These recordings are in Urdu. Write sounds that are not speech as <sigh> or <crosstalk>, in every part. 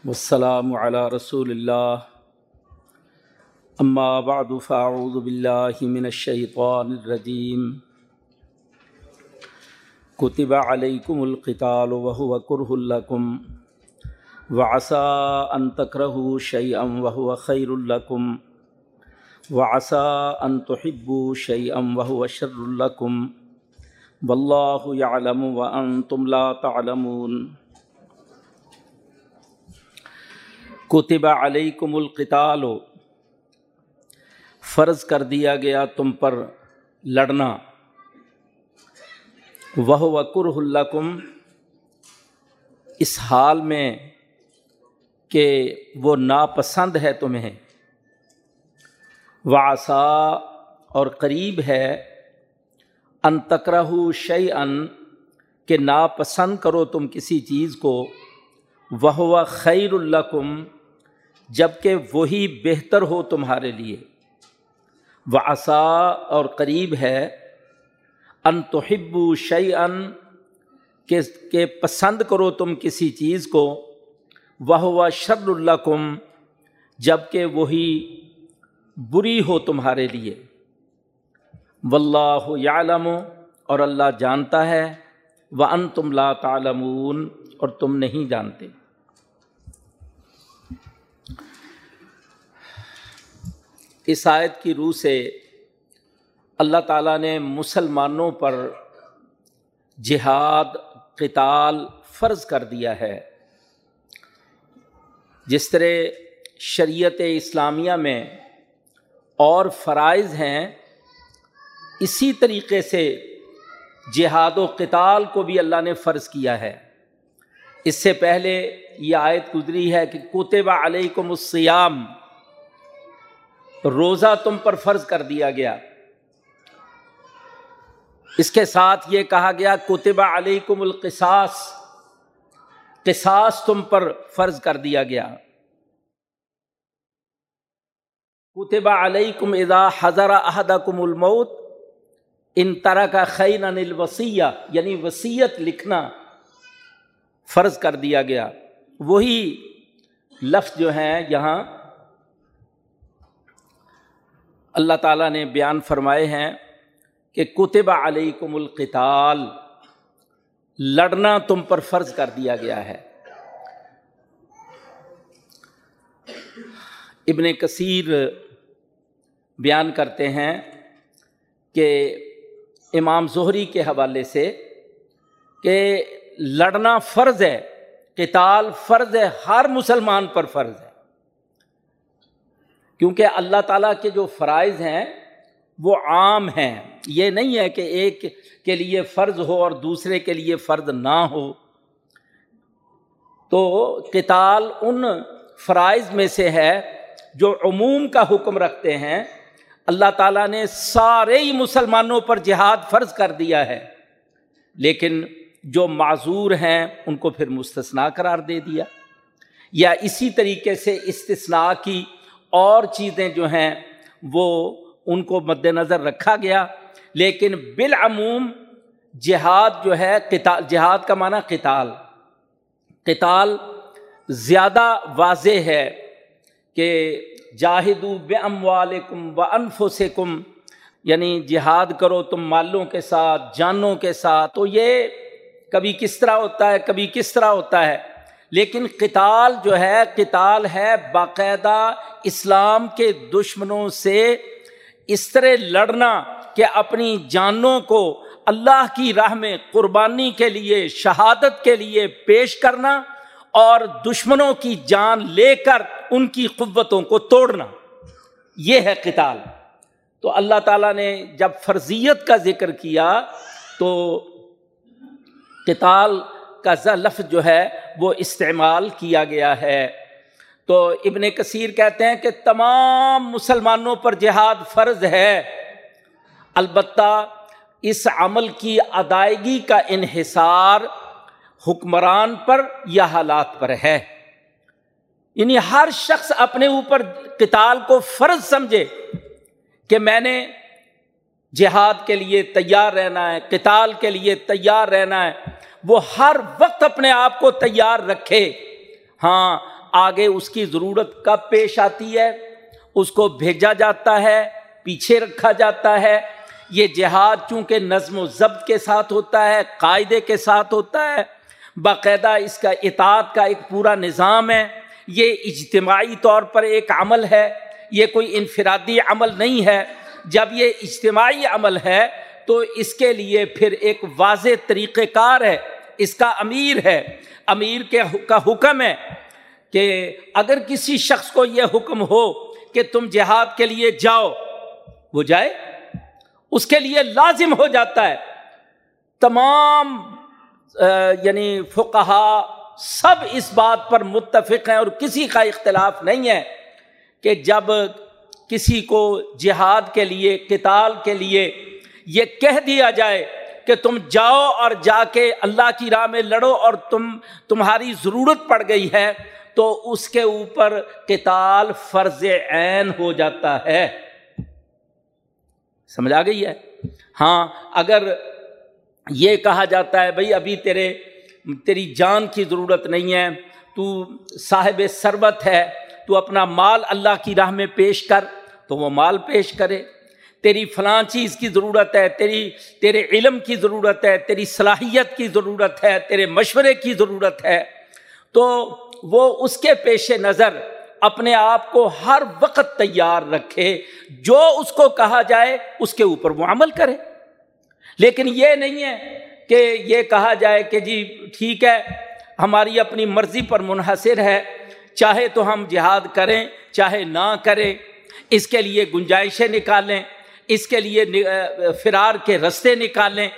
والسلام على رسول الله. أما بعد، فأعوذ بالله من الشيطان الرجيم. كتب عليكم القتال وهو كره لكم وعسى أن تكرهوا شيئا وهو خير لكم وعسى أن تحبوا شيئا وهو شر لكم. والله يعلم وأنتم لا تعلمون. کتب علیکم القتال، فرض کر دیا گیا تم پر لڑنا۔ وہ وکر الکم اس حال میں کہ وہ ناپسند ہے تمہیں۔ واسا اور قریب ہے۔ ان تکرہ شعی ان کہ ناپسند کرو تم کسی چیز کو۔ وہ خیر الکم جبکہ وہی بہتر ہو تمہارے لیے۔ وہ اور قریب ہے۔ ان توحب شعی ان کہ پسند کرو تم کسی چیز کو۔ وہ شر الکم جبکہ وہی بری ہو تمہارے لیے۔ و اللہ عالم اور اللہ جانتا ہے۔ وہ ان تم لا تعلمون، اور تم نہیں جانتے۔ اس آیت کی روح سے اللہ تعالیٰ نے مسلمانوں پر جہاد، قتال فرض کر دیا ہے۔ جس طرح شریعت اسلامیہ میں اور فرائض ہیں، اسی طریقے سے جہاد و قتال کو بھی اللہ نے فرض کیا ہے۔ اس سے پہلے یہ آیت گزری ہے کہ کوتبہ علیکم السیام روزہ تم پر فرض کر دیا گیا۔ اس کے ساتھ یہ کہا گیا کوتبہ علیکم القصاص قصاص تم پر فرض کر دیا گیا۔ کتبہ علیکم اذا حضر احدکم الموت ان طرح کا خین الوسیہ یعنی وسیعت لکھنا فرض کر دیا گیا۔ وہی لفظ جو ہیں یہاں اللہ تعالیٰ نے بیان فرمائے ہیں کہ کتب علیکم القتال، لڑنا تم پر فرض کر دیا گیا ہے۔ ابن کثیر بیان کرتے ہیں کہ امام ظہری کے حوالے سے کہ لڑنا فرض ہے، قتال فرض ہے، ہر مسلمان پر فرض ہے۔ کیونکہ اللہ تعالیٰ کے جو فرائض ہیں وہ عام ہیں۔ یہ نہیں ہے کہ ایک کے لیے فرض ہو اور دوسرے کے لیے فرض نہ ہو۔ تو قتال ان فرائض میں سے ہے جو عموم کا حکم رکھتے ہیں۔ اللہ تعالیٰ نے سارے ہی مسلمانوں پر جہاد فرض کر دیا ہے۔ لیکن جو معذور ہیں ان کو پھر مستثنا قرار دے دیا۔ یا اسی طریقے سے استثناء کی اور چیزیں جو ہیں وہ ان کو مد نظر رکھا گیا۔ لیکن بالعموم جہاد جو ہے جہاد کا معنی قتال۔ قتال زیادہ واضح ہے کہ جاہد بے ام والم و انف سے کم یعنی جہاد کرو تم مالوں کے ساتھ، جانوں کے ساتھ۔ تو یہ کبھی کس طرح ہوتا ہے، کبھی کس طرح ہوتا ہے۔ لیکن قتال جو ہے، قتال ہے باقاعدہ اسلام کے دشمنوں سے اس طرح لڑنا کہ اپنی جانوں کو اللہ کی راہ میں قربانی کے لیے، شہادت کے لیے پیش کرنا اور دشمنوں کی جان لے کر ان کی قوتوں کو توڑنا۔ یہ ہے قتال۔ تو اللہ تعالیٰ نے جب فرضیت کا ذکر کیا تو قتال کا لفظ جو ہے وہ استعمال کیا گیا ہے۔ تو ابن کثیر کہتے ہیں کہ تمام مسلمانوں پر جہاد فرض ہے۔ البتہ اس عمل کی ادائیگی کا انحصار حکمران پر یا حالات پر ہے۔ یعنی ہر شخص اپنے اوپر قتال کو فرض سمجھے کہ میں نے جہاد کے لیے تیار رہنا ہے، قتال کے لیے تیار رہنا ہے۔ وہ ہر وقت اپنے آپ کو تیار رکھے۔ ہاں آگے اس کی ضرورت کب پیش آتی ہے؟ اس کو بھیجا جاتا ہے، پیچھے رکھا جاتا ہے۔ یہ جہاد چونکہ نظم و ضبط کے ساتھ ہوتا ہے، قاعدے کے ساتھ ہوتا ہے، باقاعدہ اس کا اطاعت کا ایک پورا نظام ہے۔ یہ اجتماعی طور پر ایک عمل ہے، یہ کوئی انفرادی عمل نہیں ہے۔ جب یہ اجتماعی عمل ہے تو اس کے لیے پھر ایک واضح طریقہ کار ہے، اس کا امیر ہے۔ امیر کے کا حکم ہے۔ کہ اگر کسی شخص کو یہ حکم ہو کہ تم جہاد کے لیے جاؤ، وہ جائے، اس کے لیے لازم ہو جاتا ہے۔ تمام یعنی فقہا سب اس بات پر متفق ہیں اور کسی کا اختلاف نہیں ہے کہ جب کسی کو جہاد کے لیے کتال کے لیے یہ کہہ دیا جائے کہ تم جاؤ اور جا کے اللہ کی راہ میں لڑو اور تم، تمہاری ضرورت پڑ گئی ہے تو اس کے اوپر کتال فرض عین ہو جاتا ہے۔ سمجھ آ گئی ہے؟ ہاں اگر یہ کہا جاتا ہے بھائی ابھی تیرے، تیری جان کی ضرورت نہیں ہے، تو صاحب ثروت ہے، تو اپنا مال اللہ کی راہ میں پیش کر، تو وہ مال پیش کرے۔ تیری فلاں چیز کی ضرورت ہے، تیری، تیرے علم کی ضرورت ہے، تیری صلاحیت کی ضرورت ہے، تیرے مشورے کی ضرورت ہے۔ تو وہ اس کے پیش نظر اپنے آپ کو ہر وقت تیار رکھے، جو اس کو کہا جائے اس کے اوپر وہ عمل کرے۔ لیکن یہ نہیں ہے کہ یہ کہا جائے کہ جی ٹھیک ہے، ہماری اپنی مرضی پر منحصر ہے، چاہے تو ہم جہاد کریں، چاہے نہ کریں، اس کے لیے گنجائشیں نکالیں، اس کے لیے فرار کے رستے نکالیں۔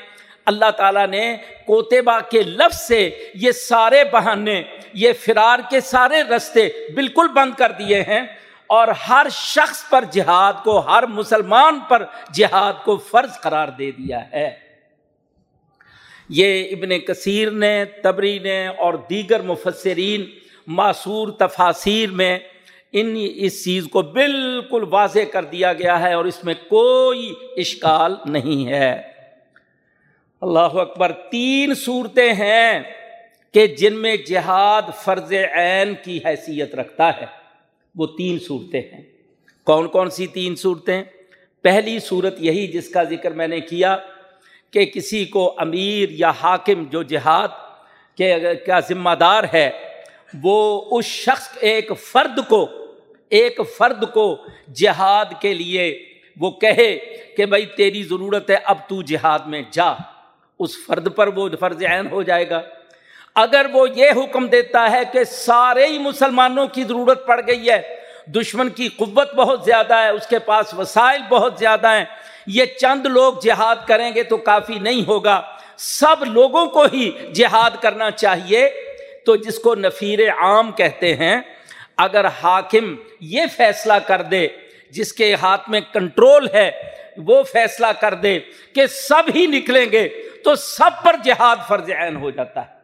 اللہ تعالیٰ نے کوتبہ کے لفظ سے یہ سارے بہانے، یہ فرار کے سارے رستے بالکل بند کر دیے ہیں اور ہر شخص پر جہاد کو، ہر مسلمان پر جہاد کو فرض قرار دے دیا ہے۔ یہ ابن کثیر نے، تبری نے اور دیگر مفسرین معصور تفاصیر میں ان، اس چیز کو بالکل واضح کر دیا گیا ہے اور اس میں کوئی اشکال نہیں ہے۔ اللہ اکبر، تین صورتیں ہیں کہ جن میں جہاد فرض عین کی حیثیت رکھتا ہے۔ وہ تین صورتیں ہیں۔ کون کون سی تین صورتیں؟ پہلی صورت یہی جس کا ذکر میں نے کیا کہ کسی کو امیر یا حاکم جو جہاد کے کا ذمہ دار ہے، وہ اس شخص ایک فرد کو، ایک فرد کو جہاد کے لیے وہ کہے کہ بھائی تیری ضرورت ہے، اب تو جہاد میں جا۔ اس فرد پر وہ فرض عین ہو جائے گا۔ اگر وہ یہ حکم دیتا ہے کہ سارے ہی مسلمانوں کی ضرورت پڑ گئی ہے، دشمن کی قوت بہت زیادہ ہے، اس کے پاس وسائل بہت زیادہ ہیں، یہ چند لوگ جہاد کریں گے تو کافی نہیں ہوگا۔ سب لوگوں کو ہی جہاد کرنا چاہیے۔ تو جس کو نفیر عام کہتے ہیں، اگر حاکم یہ فیصلہ کر دے، جس کے ہاتھ میں کنٹرول ہے وہ فیصلہ کر دے کہ سب ہی نکلیں گے تو سب پر جہاد فرض عین ہو جاتا ہے۔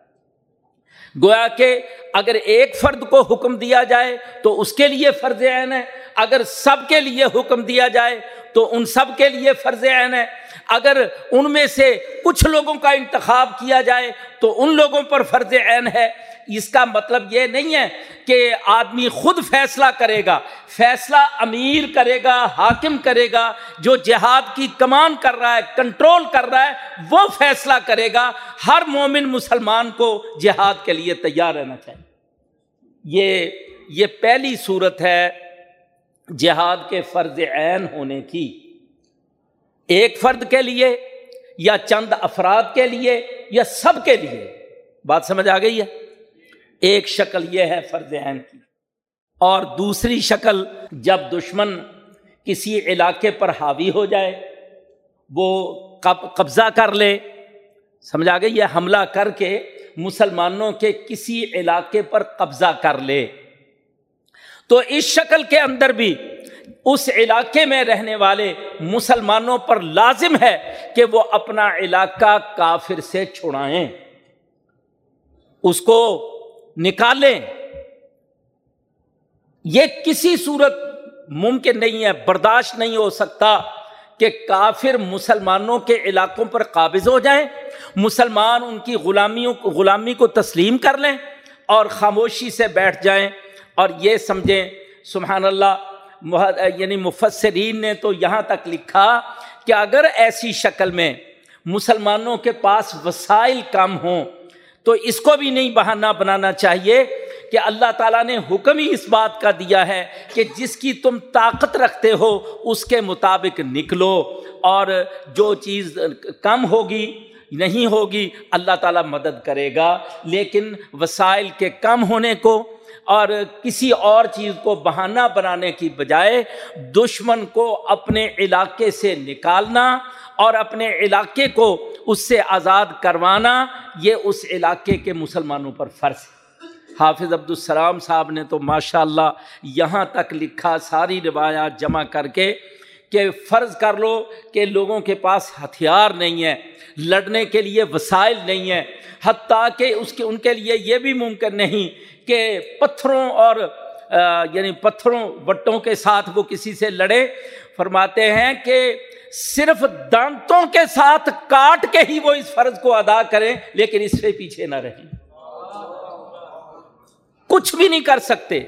گویا کہ اگر ایک فرد کو حکم دیا جائے تو اس کے لیے فرض عین ہے، اگر سب کے لیے حکم دیا جائے تو ان سب کے لیے فرض عین ہے۔ اگر ان میں سے کچھ لوگوں کا انتخاب کیا جائے تو ان لوگوں پر فرض عین ہے۔ اس کا مطلب یہ نہیں ہے کہ آدمی خود فیصلہ کرے گا، فیصلہ امیر کرے گا، حاکم کرے گا، جو جہاد کی کمان کر رہا ہے، کنٹرول کر رہا ہے، وہ فیصلہ کرے گا۔ ہر مومن مسلمان کو جہاد کے لیے تیار رہنا چاہیے۔ یہ یہ پہلی صورت ہے جہاد کے فرض عین ہونے کی۔ ایک فرد کے لیے یا چند افراد کے لیے یا سب کے لیے۔ بات سمجھ آ گئی ہے؟ ایک شکل یہ ہے فرض عین کی۔ اور دوسری شکل جب دشمن کسی علاقے پر حاوی ہو جائے، وہ قبضہ کر لے۔ سمجھا گئی؟ یہ حملہ کر کے مسلمانوں کے کسی علاقے پر قبضہ کر لے۔ تو اس شکل کے اندر بھی اس علاقے میں رہنے والے مسلمانوں پر لازم ہے کہ وہ اپنا علاقہ کافر سے چھڑائیں۔ اس کو نکالیں۔ یہ کسی صورت ممکن نہیں ہے، برداشت نہیں ہو سکتا کہ کافر مسلمانوں کے علاقوں پر قابض ہو جائیں، مسلمان ان کی غلامیوں غلامی کو تسلیم کر لیں اور خاموشی سے بیٹھ جائیں۔ اور یہ سمجھیں، سبحان اللہ یعنی مفسرین نے تو یہاں تک لکھا کہ اگر ایسی شکل میں مسلمانوں کے پاس وسائل کم ہوں تو اس کو بھی نہیں بہانہ بنانا چاہیے کہ اللہ تعالیٰ نے حکم ہی اس بات کا دیا ہے کہ جس کی تم طاقت رکھتے ہو اس کے مطابق نکلو اور جو چیز کم ہوگی، نہیں ہوگی، اللہ تعالیٰ مدد کرے گا۔ لیکن وسائل کے کم ہونے کو اور کسی اور چیز کو بہانہ بنانے کی بجائے دشمن کو اپنے علاقے سے نکالنا اور اپنے علاقے کو اس سے آزاد کروانا، یہ اس علاقے کے مسلمانوں پر فرض ہے۔ حافظ عبد السلام صاحب نے تو ماشاء اللہ یہاں تک لکھا ساری روایات جمع کر کے کہ فرض کر لو کہ لوگوں کے پاس ہتھیار نہیں ہے، لڑنے کے لیے وسائل نہیں ہیں حتیٰ کہ اس کے، ان کے لیے یہ بھی ممکن نہیں کہ پتھروں اور یعنی پتھروں، بٹوں کے ساتھ وہ کسی سے لڑے۔ فرماتے ہیں کہ صرف دانتوں کے ساتھ کاٹ کے ہی وہ اس فرض کو ادا کریں، لیکن اس سے پیچھے نہ رہیں۔ کچھ بھی نہیں کر سکتے،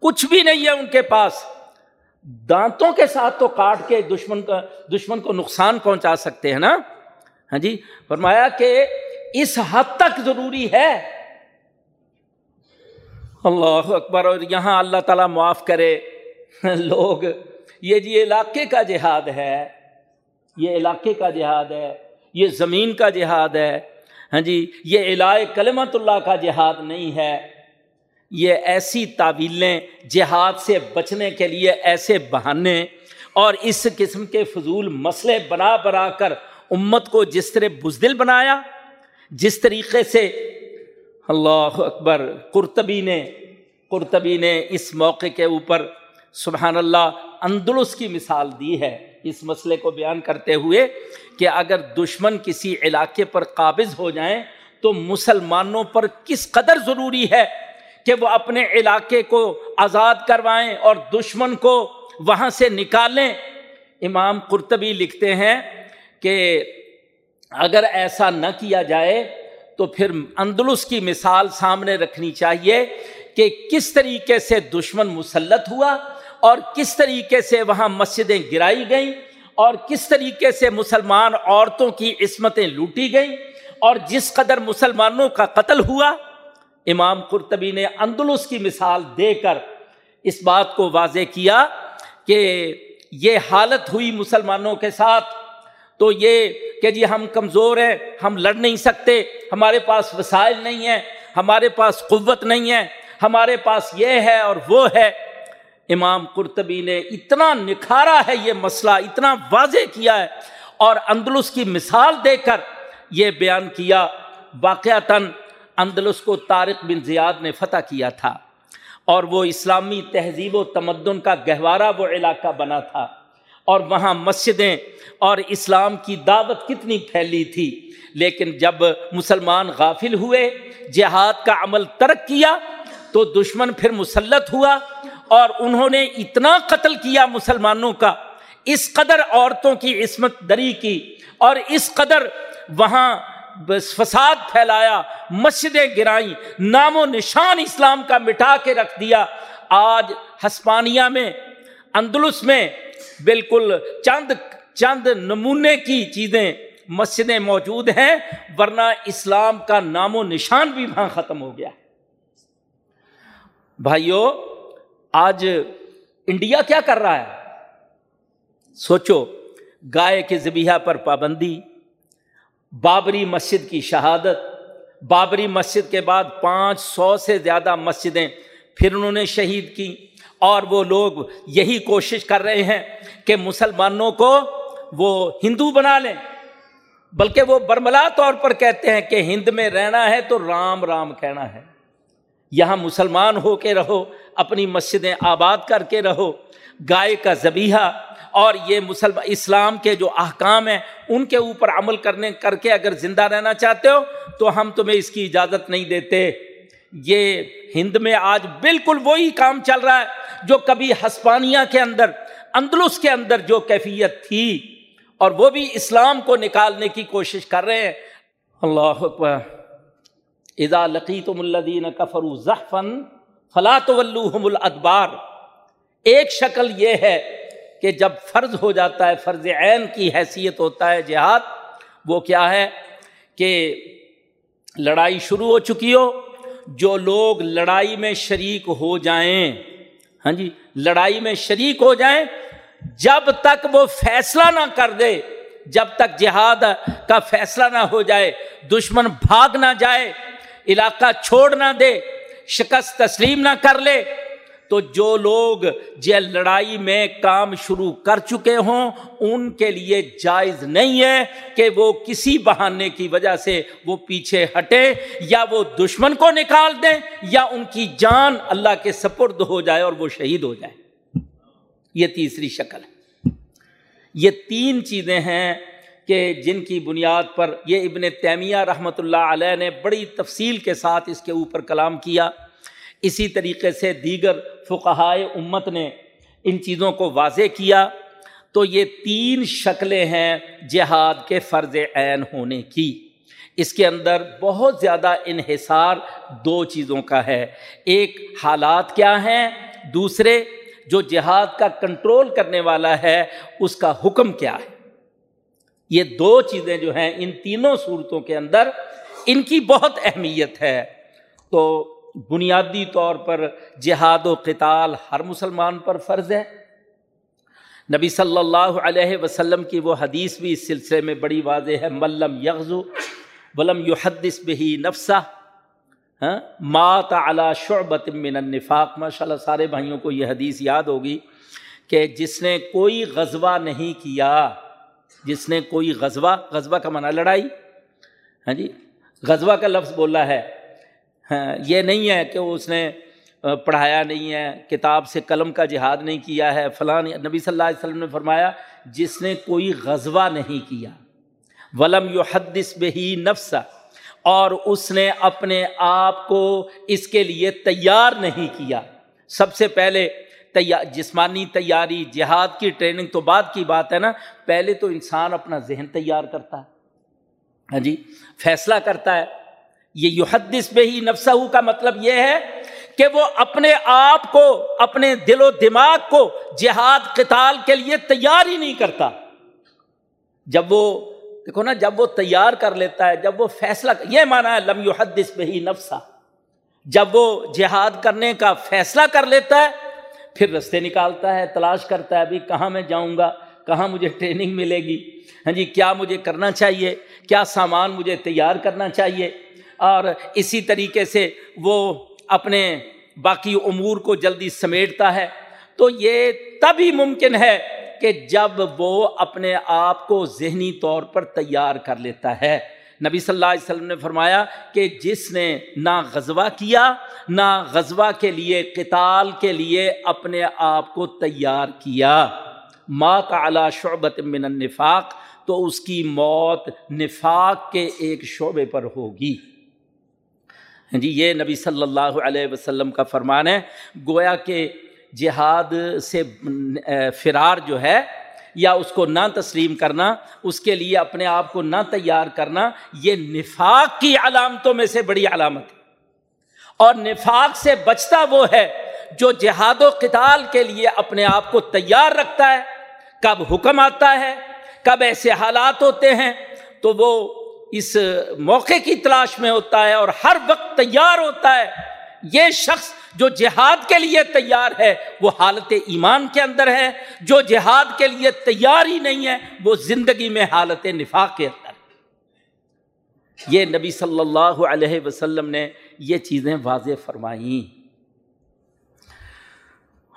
کچھ بھی نہیں ہے ان کے پاس۔ دانتوں کے ساتھ تو کاٹ کے دشمن کا، دشمن کو نقصان پہنچا سکتے ہیں نا؟ ہاں جی فرمایا کہ اس حد تک ضروری ہے۔ اللہ اکبر، اور یہاں اللہ تعالیٰ معاف کرے۔ <laughs> لوگ، یہ جی علاقے کا جہاد ہے۔ یہ علاقے کا جہاد ہے، یہ زمین کا جہاد ہے۔ ہاں جی یہ علاق کلمت اللہ کا جہاد نہیں ہے۔ یہ ایسی تعویلیں جہاد سے بچنے کے لیے ایسے بہانے اور اس قسم کے فضول مسئلے بنا بنا کر امت کو جس طرح بزدل بنایا، جس طریقے سے اللہ اکبر قرطبی نے قرطبی نے اس موقع کے اوپر سبحان اللہ اندلس کی مثال دی ہے۔ اس مسئلے کو بیان کرتے ہوئے کہ اگر دشمن کسی علاقے پر قابض ہو جائیں تو مسلمانوں پر کس قدر ضروری ہے کہ وہ اپنے علاقے کو آزاد کروائیں اور دشمن کو وہاں سے نکالیں؟ امام قرطبی لکھتے ہیں کہ اگر ایسا نہ کیا جائے تو پھر اندلس کی مثال سامنے رکھنی چاہیے کہ کس طریقے سے دشمن مسلط ہوا اور کس طریقے سے وہاں مسجدیں گرائی گئیں، اور کس طریقے سے مسلمان عورتوں کی عصمتیں لوٹی گئیں، اور جس قدر مسلمانوں کا قتل ہوا، امام قرطبی نے اندلس کی مثال دے کر اس بات کو واضح کیا کہ یہ حالت ہوئی مسلمانوں کے ساتھ۔ تو یہ کہ جی ہم کمزور ہیں، ہم لڑ نہیں سکتے، ہمارے پاس وسائل نہیں ہیں، ہمارے پاس قوت نہیں ہے، ہمارے پاس یہ ہے اور وہ ہے۔ امام قرطبی نے اتنا نکھارا ہے یہ مسئلہ، اتنا واضح کیا ہے اور اندلس کی مثال دے کر یہ بیان کیا، واقعتاً اندلس کو طارق بن زیاد نے فتح کیا تھا اور وہ اسلامی تہذیب و تمدن کا گہوارہ وہ علاقہ بنا تھا اور وہاں مسجدیں اور اسلام کی دعوت کتنی پھیلی تھی۔ لیکن جب مسلمان غافل ہوئے، جہاد کا عمل ترک کیا، تو دشمن پھر مسلط ہوا اور انہوں نے اتنا قتل کیا مسلمانوں کا، اس قدر عورتوں کی عصمت دری کی اور اس قدر وہاں فساد پھیلایا، مسجدیں گرائیں، نام و نشان اسلام کا مٹا کے رکھ دیا۔ آج ہسپانیہ میں، اندلس میں بالکل چند چند نمونے کی چیزیں، مسجدیں موجود ہیں، ورنہ اسلام کا نام و نشان بھی وہاں ختم ہو گیا۔ بھائیو آج انڈیا کیا کر رہا ہے؟ سوچو، گائے کے زبیہ پر پابندی، بابری مسجد کی شہادت، بابری مسجد کے بعد پانچ سو سے زیادہ مسجدیں پھر انہوں نے شہید کی۔ اور وہ لوگ یہی کوشش کر رہے ہیں کہ مسلمانوں کو وہ ہندو بنا لیں۔ بلکہ وہ برملا طور پر کہتے ہیں کہ ہند میں رہنا ہے تو رام رام کہنا ہے۔ یہاں مسلمان ہو کے رہو، اپنی مسجدیں آباد کر کے رہو۔ گائے کا زبیحہ اور یہ مسلم اسلام کے جو احکام ہیں، ان کے اوپر عمل کرنے، کر کے اگر زندہ رہنا چاہتے ہو، تو ہم تمہیں اس کی اجازت نہیں دیتے۔ یہ ہند میں آج بالکل وہی کام چل رہا ہے جو کبھی ہسپانیہ کے اندر، اندلس کے اندر جو کیفیت تھی، اور وہ بھی اسلام کو نکالنے کی کوشش کر رہے ہیں۔ اللہ اذا لقیتم الذین کفروا زحفا فلاط ولوحم الادبار۔ ایک شکل یہ ہے کہ جب فرض ہو جاتا ہے، فرض عین کی حیثیت ہوتا ہے جہاد، وہ کیا ہے کہ لڑائی شروع ہو چکی ہو، جو لوگ لڑائی میں شریک ہو جائیں ہاں جی لڑائی میں شریک ہو جائیں، جب تک وہ فیصلہ نہ کر دے، جب تک جہاد کا فیصلہ نہ ہو جائے، دشمن بھاگ نہ جائے علاقہ چھوڑ نہ دے، شکست تسلیم نہ کر لے۔ تو جو لوگ جے لڑائی میں کام شروع کر چکے ہوں، ان کے لیے جائز نہیں ہے کہ وہ کسی بہانے کی وجہ سے وہ پیچھے ہٹے، یا وہ دشمن کو نکال دیں، یا ان کی جان اللہ کے سپرد ہو جائے اور وہ شہید ہو جائے۔ یہ تیسری شکل ہے۔ یہ تین چیزیں ہیں کہ جن کی بنیاد پر یہ ابن تیمیہ رحمۃ اللہ علیہ نے بڑی تفصیل کے ساتھ اس کے اوپر کلام کیا، اسی طریقے سے دیگر فقہائے امت نے ان چیزوں کو واضح کیا۔ تو یہ تین شکلیں ہیں جہاد کے فرض عین ہونے کی۔ اس کے اندر بہت زیادہ انحصار دو چیزوں کا ہے۔ ایک، حالات کیا ہیں؟ دوسرے، جو جہاد کا کنٹرول کرنے والا ہے، اس کا حکم کیا ہے؟ یہ دو چیزیں جو ہیں ان تینوں صورتوں کے اندر ان کی بہت اہمیت ہے۔ تو بنیادی طور پر جہاد و قتال ہر مسلمان پر فرض ہے۔ نبی صلی اللہ علیہ وسلم کی وہ حدیث بھی اس سلسلے میں بڑی واضح ہے ملم یغزو ولم یحدث بہی نفسہ ہاں مات اعلیٰ شعبت من النفاق۔ ماشاء اللہ سارے بھائیوں کو یہ حدیث یاد ہوگی کہ جس نے کوئی غزوہ نہیں کیا جس نے کوئی غزوہ غزوہ کا منع لڑائی۔ ہاں جی؟ غزوہ کا لفظ بولا ہے۔ ہاں، یہ نہیں ہے کہ اس نے پڑھایا نہیں ہے، کتاب سے قلم کا جہاد نہیں کیا ہے، فلاں نبی صلی اللہ علیہ وسلم نے فرمایا، جس نے کوئی غزوہ نہیں کیا۔ ولم یو حدث بہی نفسہ، اور اس نے اپنے آپ کو اس کے لیے تیار نہیں کیا۔ سب سے پہلے تیار جسمانی تیاری، جہاد کی ٹریننگ تو بعد کی بات ہے نا، پہلے تو انسان اپنا ذہن تیار کرتا ہے۔ ہاں جی؟ فیصلہ کرتا ہے۔ یہ یحدث بے ہی نفسہ کا مطلب یہ ہے کہ وہ اپنے آپ کو، اپنے دل و دماغ کو جہاد، قتال کے لیے تیار ہی نہیں کرتا۔ جب وہ، دیکھو نا، جب وہ تیار کر لیتا ہے، جب وہ فیصلہ، یہ مانا ہے لم یحدث بے ہی نفسا جب وہ جہاد کرنے کا فیصلہ کر لیتا ہے پھر رستے نکالتا ہے، تلاش کرتا ہے، ابھی کہاں میں جاؤں گا؟ کہاں مجھے ٹریننگ ملے گی؟ ہاں جی کیا مجھے کرنا چاہیے؟ کیا سامان مجھے تیار کرنا چاہیے؟ اور اسی طریقے سے وہ اپنے باقی امور کو جلدی سمیٹتا ہے۔ تو یہ تبھی ممکن ہے کہ جب وہ اپنے آپ کو ذہنی طور پر تیار کر لیتا ہے۔ نبی صلی اللہ علیہ وسلم نے فرمایا کہ جس نے نہ غزوہ کیا، نہ غزوہ کے لیے، قتال کے لیے اپنے آپ کو تیار کیا۔ مات اعلیٰ شعبت من النفاق، تو اس کی موت نفاق کے ایک شعبے پر ہوگی۔ جی یہ نبی صلی اللہ علیہ وسلم کا فرمان ہے۔ گویا کہ جہاد سے فرار جو ہے یا اس کو نہ تسلیم کرنا، اس کے لیے اپنے آپ کو نہ تیار کرنا، یہ نفاق کی علامتوں میں سے بڑی علامت ہے۔ اور نفاق سے بچتا وہ ہے جو جہاد و قتال کے لیے اپنے آپ کو تیار رکھتا ہے۔ کب حکم آتا ہے، کب ایسے حالات ہوتے ہیں، تو وہ اس موقع کی تلاش میں ہوتا ہے اور ہر وقت تیار ہوتا ہے۔ یہ شخص جو جہاد کے لیے تیار ہے، وہ حالت ایمان کے اندر ہے۔ جو جہاد کے لیے تیار ہی نہیں ہے، وہ زندگی میں حالت نفاق کے اندر یہ نبی صلی اللہ علیہ وسلم نے یہ چیزیں واضح فرمائیں۔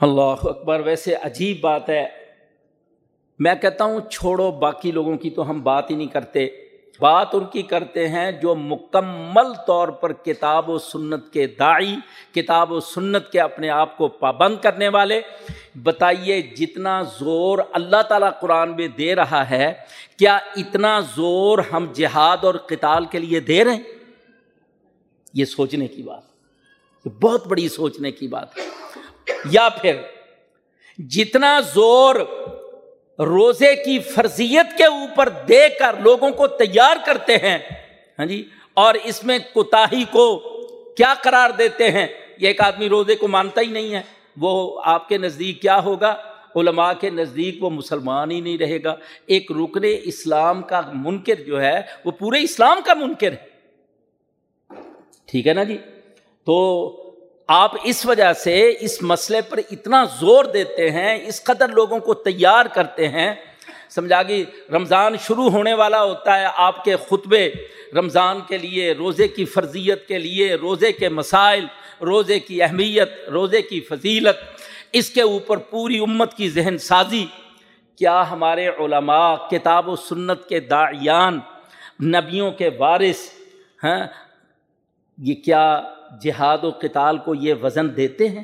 اللہ اکبر، ویسے عجیب بات ہے۔ میں کہتا ہوں، چھوڑو، باقی لوگوں کی تو ہم بات ہی نہیں کرتے۔ بات ان کی کرتے ہیں جو مکمل طور پر کتاب و سنت کے داعی، کتاب و سنت کے اپنے آپ کو پابند کرنے والے۔ بتائیے جتنا زور اللہ تعالیٰ قرآن میں دے رہا ہے، کیا اتنا زور ہم جہاد اور کتال کے لیے دے رہے ہیں؟ یہ سوچنے کی بات۔ بہت بڑی سوچنے کی بات۔ ہے یا پھر، جتنا زور روزے کی فرضیت کے اوپر دے کر لوگوں کو تیار کرتے ہیں۔ ہاں جی؟ اور اس میں کوتا کو کیا قرار دیتے ہیں؟ یہ ایک آدمی روزے کو مانتا ہی نہیں ہے۔ وہ آپ کے نزدیک کیا ہوگا؟ علماء کے نزدیک وہ مسلمان ہی نہیں رہے گا۔ ایک رکن اسلام کا منکر جو ہے، وہ پورے اسلام کا منکر ہے۔ ٹھیک ہے نا جی؟ تو آپ اس وجہ سے اس مسئلے پر اتنا زور دیتے ہیں، اس قدر لوگوں کو تیار کرتے ہیں۔ سمجھا گی رمضان شروع ہونے والا ہوتا ہے آپ کے خطبے، رمضان کے لیے، روزے کی فرضیت کے لیے، روزے کے مسائل، روزے کی اہمیت، روزے کی فضیلت۔ اس کے اوپر پوری امت کی ذہن سازی۔ کیا ہمارے علماء کتاب و سنت کے داعیان، نبیوں کے وارث ہیں؟ یہ کیا جہاد و قتال کو یہ وزن دیتے ہیں؟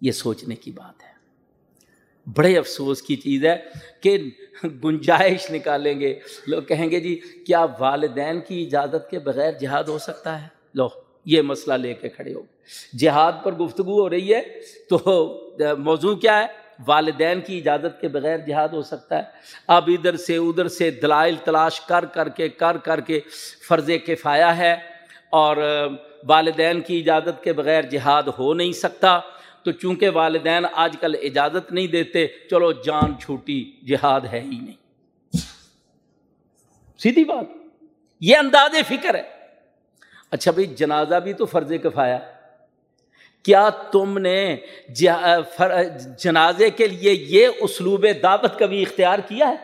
یہ سوچنے کی بات ہے۔ بڑے افسوس کی چیز ہے کہ گنجائش نکالیں گے۔ لوگ کہیں گے جی کیا والدین کی اجازت کے بغیر جہاد ہو سکتا ہے؟ لو، یہ مسئلہ لے کے کھڑے ہو۔ جہاد پر گفتگو ہو رہی ہے تو موضوع کیا ہے؟ والدین کی اجازت کے بغیر جہاد ہو سکتا ہے۔ اب ادھر سے ادھر سے دلائل تلاش کر کر کے، کر کر کے فرض کفایا ہے اور والدین کی اجازت کے بغیر جہاد ہو نہیں سکتا۔ تو چونکہ والدین آج کل اجازت نہیں دیتے، چلو جان چھوٹی، جہاد ہے ہی نہیں۔ سیدھی بات۔ یہ انداز فکر ہے۔ اچھا بھائی، جنازہ بھی تو فرض کفایا کیا تم نے جنازے کے لیے یہ اسلوب دعوت کبھی اختیار کیا ہے؟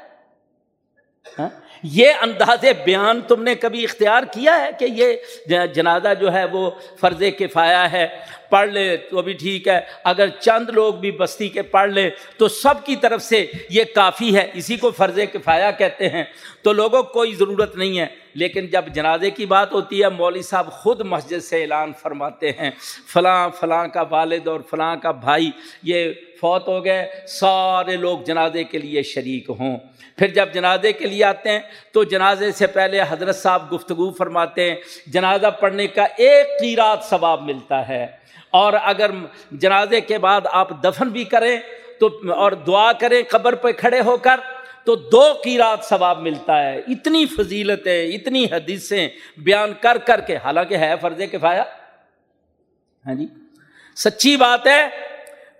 ہاں؟ یہ انداز بیان تم نے کبھی اختیار کیا ہے کہ یہ جنازہ جو ہے وہ فرض کفایا ہے؟ پڑھ لے تو بھی ٹھیک ہے، اگر چند لوگ بھی بستی کے پڑھ لیں تو سب کی طرف سے یہ کافی ہے، اسی کو فرض کفایا کہتے ہیں۔ تو لوگوں کو کوئی ضرورت نہیں ہے۔ لیکن جب جنازے کی بات ہوتی ہے، مولوی صاحب خود مسجد سے اعلان فرماتے ہیں، فلاں فلاں کا والد اور فلاں کا بھائی، یہ فوت ہو گئے، سارے لوگ جنازے کے لیے شریک ہوں۔ پھر جب جنازے کے لیے آتے ہیں، تو جنازے سے پہلے حضرت صاحب گفتگو فرماتے ہیں۔ جنازہ پڑھنے کا ایک قیرات ثواب ملتا ہے۔ اور اگر جنازے کے بعد آپ دفن بھی کریں، تو اور دعا کریں، قبر پہ کھڑے ہو کر تو دو قیرات ثواب ملتا ہے۔ اتنی فضیلتیں، اتنی حدیثیں بیان کر کر کے، حالانکہ ہے فرض کفایا ہاں جی۔ سچی بات ہے،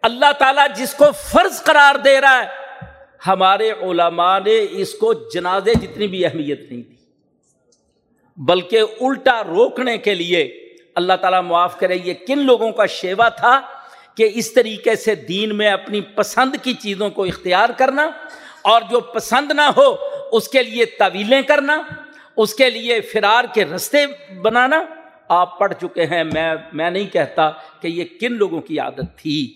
اللہ تعالیٰ جس کو فرض قرار دے رہا ہے، ہمارے علماء نے اس کو جنازے جتنی بھی اہمیت نہیں دی، بلکہ الٹا روکنے کے لیے اللہ تعالیٰ معاف کرے۔ یہ کن لوگوں کا شیوا تھا کہ اس طریقے سے دین میں اپنی پسند کی چیزوں کو اختیار کرنا اور جو پسند نہ ہو، اس کے لیے طویلیں کرنا، اس کے لیے فرار کے رستے بنانا۔ آپ پڑھ چکے ہیں، میں میں نہیں کہتا کہ یہ کن لوگوں کی عادت تھی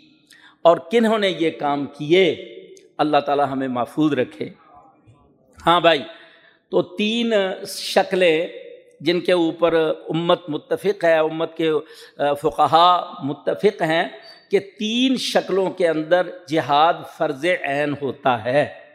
اور کنہوں نے یہ کام کیے۔ اللہ تعالیٰ ہمیں محفوظ رکھے۔ ہاں بھائی، تو تین شکلیں جن کے اوپر امت متفق ہے، امت کے فقہا متفق ہیں کہ تین شکلوں کے اندر جہاد فرض عین ہوتا ہے۔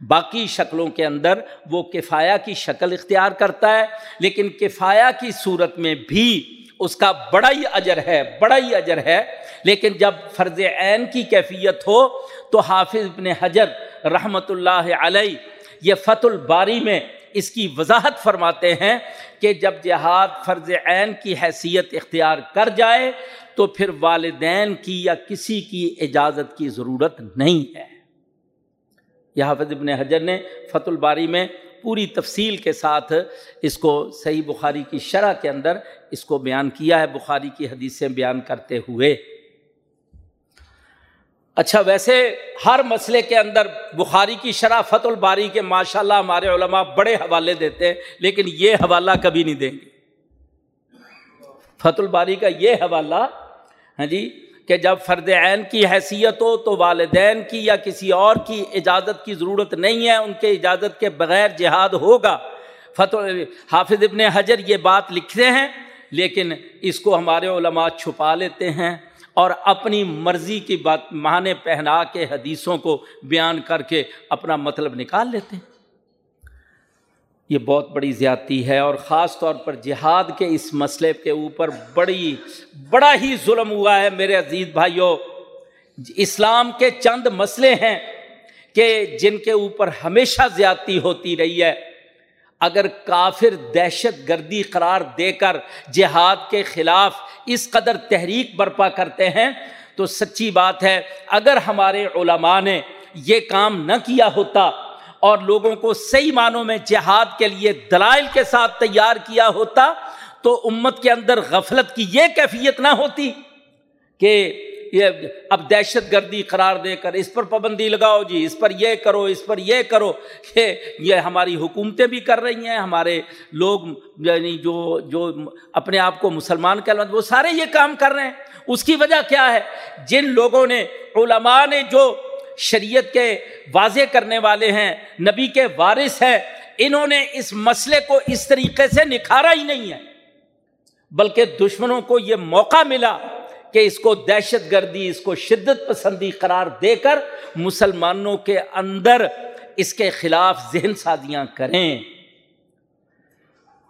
باقی شکلوں کے اندر وہ کفایا کی شکل اختیار کرتا ہے، لیکن کفایا کی صورت میں بھی اس کا بڑا ہی اجر ہے، بڑا ہی اجر ہے۔ لیکن جب فرض عین کی کیفیت ہو تو حافظ ابن حجر رحمۃ اللہ علیہ یہ فت الباری میں اس کی وضاحت فرماتے ہیں کہ جب جہاد فرض عین کی حیثیت اختیار کر جائے تو پھر والدین کی یا کسی کی اجازت کی ضرورت نہیں ہے۔ یہ حافظ ابن حجر نے فت الباری میں پوری تفصیل کے ساتھ اس کو صحیح بخاری کی شرح کے اندر اس کو بیان کیا ہے، بخاری کی حدیثیں بیان کرتے ہوئے۔ اچھا ویسے ہر مسئلے کے اندر بخاری کی شرح فت الباری کے ماشاء اللہ ہمارے علماء بڑے حوالے دیتے ہیں، لیکن یہ حوالہ کبھی نہیں دیں گے۔ فت الباری کا یہ حوالہ ہاں جی کہ جب فرد عین کی حیثیت ہو تو والدین کی یا کسی اور کی اجازت کی ضرورت نہیں ہے، ان کے اجازت کے بغیر جہاد ہوگا۔ فتح حافظ ابن حجر یہ بات لکھتے ہیں، لیکن اس کو ہمارے علماء چھپا لیتے ہیں اور اپنی مرضی کی بات، معنی پہنا کے حدیثوں کو بیان کر کے اپنا مطلب نکال لیتے ہیں۔ یہ بہت بڑی زیادتی ہے اور خاص طور پر جہاد کے اس مسئلے کے اوپر بڑی، بڑا ہی ظلم ہوا ہے میرے عزیز بھائیوں اسلام کے چند مسئلے ہیں کہ جن کے اوپر ہمیشہ زیادتی ہوتی رہی ہے۔ اگر کافر دہشت گردی قرار دے کر جہاد کے خلاف اس قدر تحریک برپا کرتے ہیں تو سچی بات ہے، اگر ہمارے علماء نے یہ کام نہ کیا ہوتا اور لوگوں کو صحیح معنوں میں جہاد کے لیے دلائل کے ساتھ تیار کیا ہوتا تو امت کے اندر غفلت کی یہ کیفیت نہ ہوتی کہ یہ اب دہشت گردی قرار دے کر اس پر پابندی لگاؤ جی اس پر یہ کرو، اس پر یہ کرو یہ یہ ہماری حکومتیں بھی کر رہی ہیں، ہمارے لوگ یعنی جو جو اپنے آپ کو مسلمان کہہ وہ سارے یہ کام کر رہے ہیں۔ اس کی وجہ کیا ہے؟ جن لوگوں نے، علماء نے جو شریعت کے واضح کرنے والے ہیں، نبی کے وارث ہیں۔ انہوں نے اس مسئلے کو اس طریقے سے نکھارا ہی نہیں ہے۔ بلکہ دشمنوں کو یہ موقع ملا کہ اس کو دہشت گردی، اس کو شدت پسندی قرار دے کر مسلمانوں کے اندر اس کے خلاف ذہن سازیاں کریں۔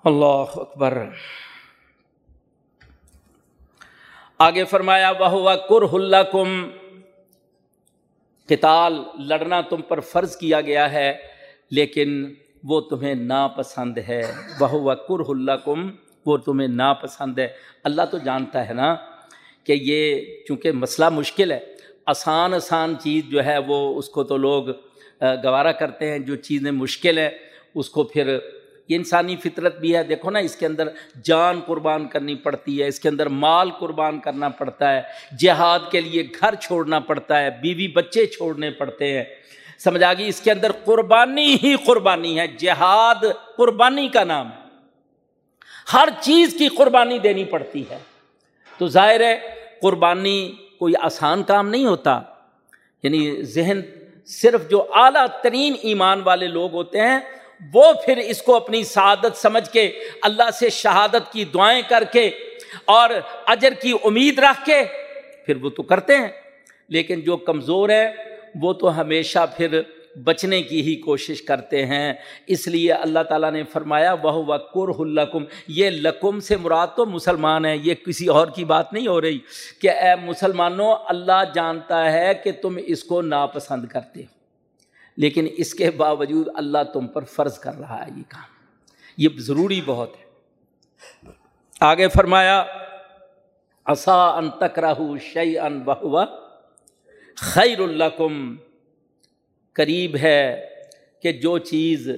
اللہ اکبر۔ آگے فرمایا وہ کر اللہ کم کتال لڑنا تم پر فرض کیا گیا ہے، لیکن وہ تمہیں ناپسند ہے۔ وہ کر اللہ کم وہ تمہیں ناپسند ہے۔ اللہ تو جانتا ہے نا کہ یہ چونکہ مسئلہ مشکل ہے، آسان آسان چیز جو ہے وہ اس کو تو لوگ گوارا کرتے ہیں۔ جو چیزیں مشکل ہیں اس کو پھر یہ انسانی فطرت بھی ہے۔ دیکھو نا، اس کے اندر جان قربان کرنی پڑتی ہے، اس کے اندر مال قربان کرنا پڑتا ہے، جہاد کے لیے گھر چھوڑنا پڑتا ہے، بیوی بچے چھوڑنے پڑتے ہیں۔ سمجھ آ گئی؟ اس کے اندر قربانی ہی قربانی ہے۔ جہاد قربانی کا نام ہے۔ ہر چیز کی قربانی دینی پڑتی ہے۔ تو ظاہر ہے، قربانی کوئی آسان کام نہیں ہوتا۔ یعنی ذہن صرف جو اعلیٰ ترین ایمان والے لوگ ہوتے ہیں وہ پھر اس کو اپنی سعادت سمجھ کے اللہ سے شہادت کی دعائیں کر کے اور اجر کی امید رکھ کے پھر وہ تو کرتے ہیں۔ لیکن جو کمزور ہے، وہ تو ہمیشہ پھر بچنے کی ہی کوشش کرتے ہیں۔ اس لیے اللہ تعالیٰ نے فرمایا وہ وقر القم یہ لقم سے مراد تو مسلمان ہے۔ یہ کسی اور کی بات نہیں ہو رہی کہ اے مسلمانوں، اللہ جانتا ہے کہ تم اس کو ناپسند کرتے ہو۔ لیکن اس کے باوجود اللہ تم پر فرض کر رہا ہے یہ کام۔ یہ ضروری بہت ہے۔ آگے فرمایا اصا ان تک راہو شعی ان بہوا خیر القم قریب ہے کہ جو چیز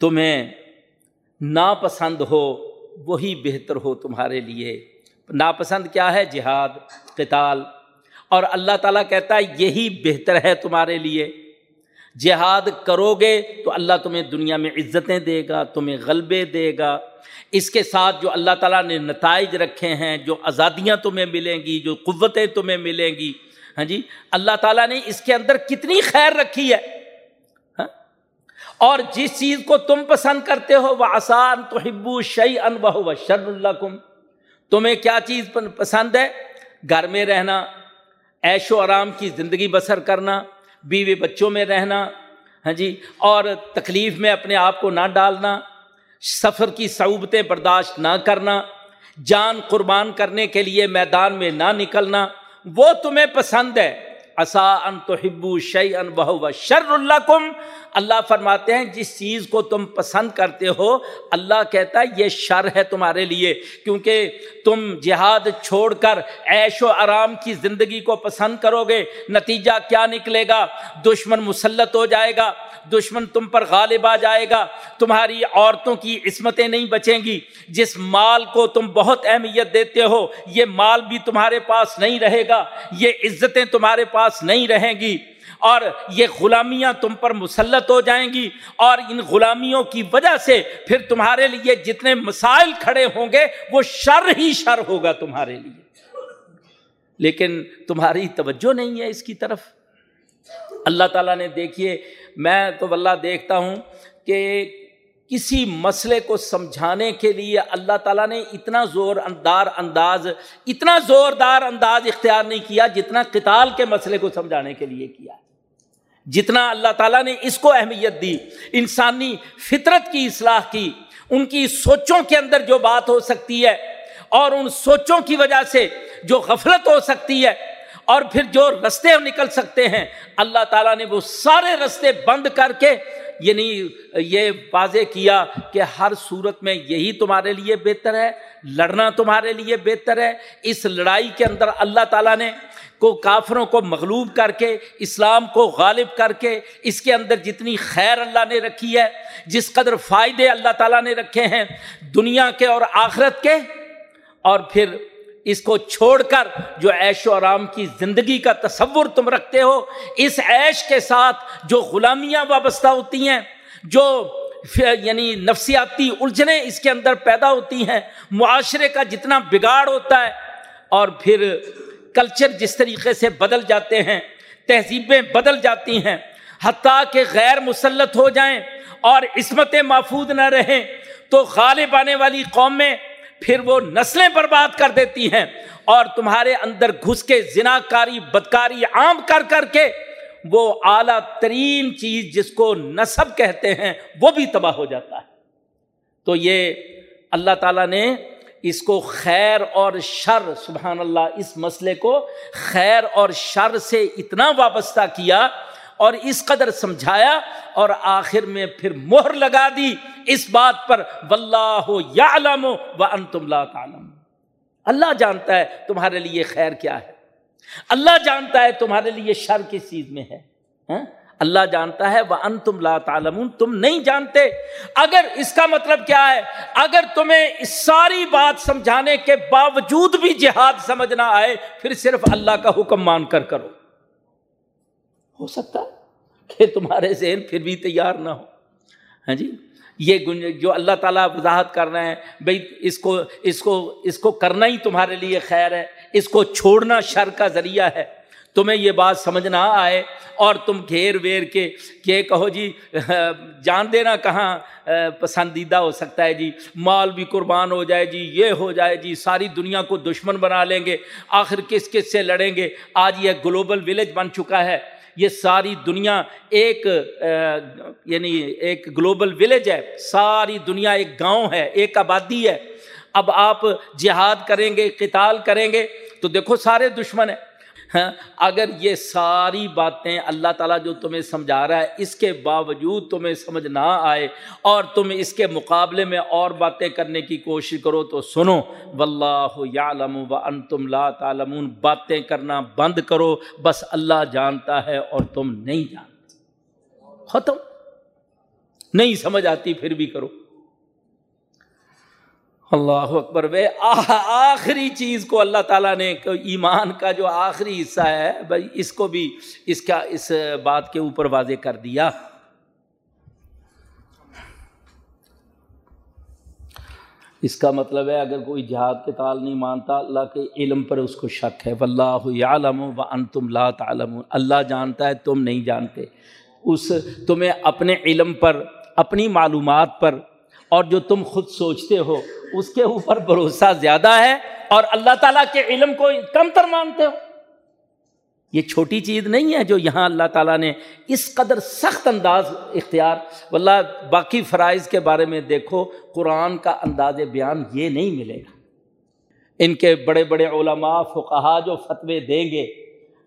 تمہیں ناپسند ہو، وہی بہتر ہو تمہارے لیے۔ ناپسند کیا ہے؟ جہاد، قتال۔ اور اللہ تعالیٰ کہتا ہے، یہی بہتر ہے تمہارے لیے۔ جہاد کرو گے تو اللہ تمہیں دنیا میں عزتیں دے گا، تمہیں غلبے دے گا۔ اس کے ساتھ جو اللہ تعالیٰ نے نتائج رکھے ہیں، جو آزادیاں تمہیں ملیں گی، جو قوتیں تمہیں ملیں گی ہاں جی اللہ تعالیٰ نے اس کے اندر کتنی خیر رکھی ہے ہاں؟ اور جس چیز کو تم پسند کرتے ہو، وہ آسان تو ہبو شعی ان بہ شر اللہ کم تمہیں کیا چیز پسند ہے؟ گھر میں رہنا، عیش و آرام کی زندگی بسر کرنا بیوی بچوں میں رہنا ہاں جی اور تکلیف میں اپنے آپ کو نہ ڈالنا، سفر کی صعوبتیں برداشت نہ کرنا، جان قربان کرنے کے لیے میدان میں نہ نکلنا، وہ تمہیں پسند ہے۔ اصا ان تو ہبو شعی ان بہو شر اللہ کم اللہ فرماتے ہیں، جس چیز کو تم پسند کرتے ہو، اللہ کہتا ہے، یہ شر ہے تمہارے لیے، کیونکہ تم جہاد چھوڑ کر عیش و آرام کی زندگی کو پسند کرو گے، نتیجہ کیا نکلے گا؟ دشمن مسلط ہو جائے گا، دشمن تم پر غالب آ جائے گا، تمہاری عورتوں کی عصمتیں نہیں بچیں گی، جس مال کو تم بہت اہمیت دیتے ہو، یہ مال بھی تمہارے پاس نہیں رہے گا، یہ عزتیں تمہارے پاس نہیں رہیں گی۔ اور یہ غلامیاں تم پر مسلط ہو جائیں گی اور ان غلامیوں کی وجہ سے پھر تمہارے لیے جتنے مسائل کھڑے ہوں گے وہ شر ہی شر ہوگا تمہارے لیے۔ لیکن تمہاری توجہ نہیں ہے اس کی طرف۔ اللہ تعالیٰ نے دیکھیے، میں تو اللہ دیکھتا ہوں کہ کسی مسئلے کو سمجھانے کے لیے اللہ تعالیٰ نے اتنا زور اندار انداز، اتنا زوردار انداز اختیار نہیں کیا جتنا قتال کے مسئلے کو سمجھانے کے لیے کیا۔ جتنا اللہ تعالیٰ نے اس کو اہمیت دی، انسانی فطرت کی اصلاح کی، ان کی سوچوں کے اندر جو بات ہو سکتی ہے، اور ان سوچوں کی وجہ سے جو غفلت ہو سکتی ہے، اور پھر جو رستے نکل سکتے ہیں، اللہ تعالیٰ نے وہ سارے رستے بند کر کے یعنی یہ واضح کیا کہ ہر صورت میں یہی تمہارے لیے بہتر ہے، لڑنا تمہارے لیے بہتر ہے۔ اس لڑائی کے اندر اللہ تعالیٰ نے کو کافروں کو مغلوب کر کے، اسلام کو غالب کر کے اس کے اندر جتنی خیر اللہ نے رکھی ہے، جس قدر فائدے اللہ تعالیٰ نے رکھے ہیں دنیا کے اور آخرت کے، اور پھر اس کو چھوڑ کر جو عیش و آرام کی زندگی کا تصور تم رکھتے ہو، اس عیش کے ساتھ جو غلامیاں وابستہ ہوتی ہیں، جو یعنی نفسیاتی الجھنیں اس کے اندر پیدا ہوتی ہیں، معاشرے کا جتنا بگاڑ ہوتا ہے، اور پھر کلچر جس طریقے سے بدل جاتے ہیں، تہذیبیں بدل جاتی ہیں، حتیٰ کہ غیر مسلط ہو جائیں اور عصمتیں محفوظ نہ رہیں، تو غالب آنے والی قومیں پھر وہ نسلیں برباد کر دیتی ہیں اور تمہارے اندر گھس کے زنا کاری بدکاری عام کر کر کے وہ اعلیٰ ترین چیز جس کو نصب کہتے ہیں، وہ بھی تباہ ہو جاتا ہے۔ تو یہ اللہ تعالیٰ نے اس کو خیر اور شر، سبحان اللہ، اس مسئلے کو خیر اور شر سے اتنا وابستہ کیا اور اس قدر سمجھایا اور آخر میں پھر مہر لگا دی اس بات پر، واللہ یعلم و انتم لا تعلم اللہ جانتا ہے تمہارے لیے خیر کیا ہے۔ اللہ جانتا ہے تمہارے لیے شر کس چیز میں ہے۔ ہاں؟ اللہ جانتا ہے وہ ان تم لا تعلمون، تم نہیں جانتے۔ اگر اس کا مطلب کیا ہے، اگر تمہیں اس ساری بات سمجھانے کے باوجود بھی جہاد سمجھنا آئے، پھر صرف اللہ کا حکم مان کر کرو۔ ہو سکتا کہ تمہارے ذہن پھر بھی تیار نہ ہو۔ ہاں جی؟ یہ جو اللہ تعالیٰ وضاحت کر رہے ہیں بھائی اس کو اس کو اس کو کرنا ہی تمہارے لیے خیر ہے، اس کو چھوڑنا شر کا ذریعہ ہے۔ تمہیں یہ بات سمجھ نہ آئے اور تم گھیر ویر کے کہ کہو جی جان دینا کہاں پسندیدہ ہو سکتا ہے جی مال بھی قربان ہو جائے جی یہ ہو جائے جی ساری دنیا کو دشمن بنا لیں گے، آخر کس کس سے لڑیں گے؟ آج یہ گلوبل ولیج بن چکا ہے، یہ ساری دنیا ایک یعنی ایک گلوبل ولیج ہے، ساری دنیا ایک گاؤں ہے، ایک آبادی ہے۔ اب آپ جہاد کریں گے، قتال کریں گے، تو دیکھو سارے دشمن ہیں۔ اگر یہ ساری باتیں اللہ تعالیٰ جو تمہیں سمجھا رہا ہے، اس کے باوجود تمہیں سمجھ نہ آئے اور تم اس کے مقابلے میں اور باتیں کرنے کی کوشش کرو تو سنو۔ واللہ یعلم و انتم لا تعلمون۔ باتیں کرنا بند کرو۔ بس اللہ جانتا ہے اور تم نہیں جانتے۔ ختم۔ نہیں سمجھ آتی، پھر بھی کرو۔ اللہ اکبر، وے آخری چیز کو اللہ تعالیٰ نے ایمان کا جو آخری حصہ ہے، بھائی اس کو بھی اس کا اس بات کے اوپر واضح کر دیا۔ اس کا مطلب ہے اگر کوئی جہاد کے تال نہیں مانتا، اللہ کے علم پر اس کو شک ہے۔ واللہ یعلم و انتم لا تعلمون۔ اللہ جانتا ہے، تم نہیں جانتے۔ اس تمہیں اپنے علم پر، اپنی معلومات پر اور جو تم خود سوچتے ہو اس کے اوپر بھروسہ زیادہ ہے اور اللہ تعالیٰ کے علم کو کم تر مانتے ہو۔ یہ چھوٹی چیز نہیں ہے جو یہاں اللہ تعالیٰ نے اس قدر سخت انداز اختیار، واللہ باقی فرائض کے بارے میں دیکھو، قرآن کا انداز بیان یہ نہیں ملے گا۔ ان کے بڑے بڑے علماء، فقہا جو فتوے دیں گے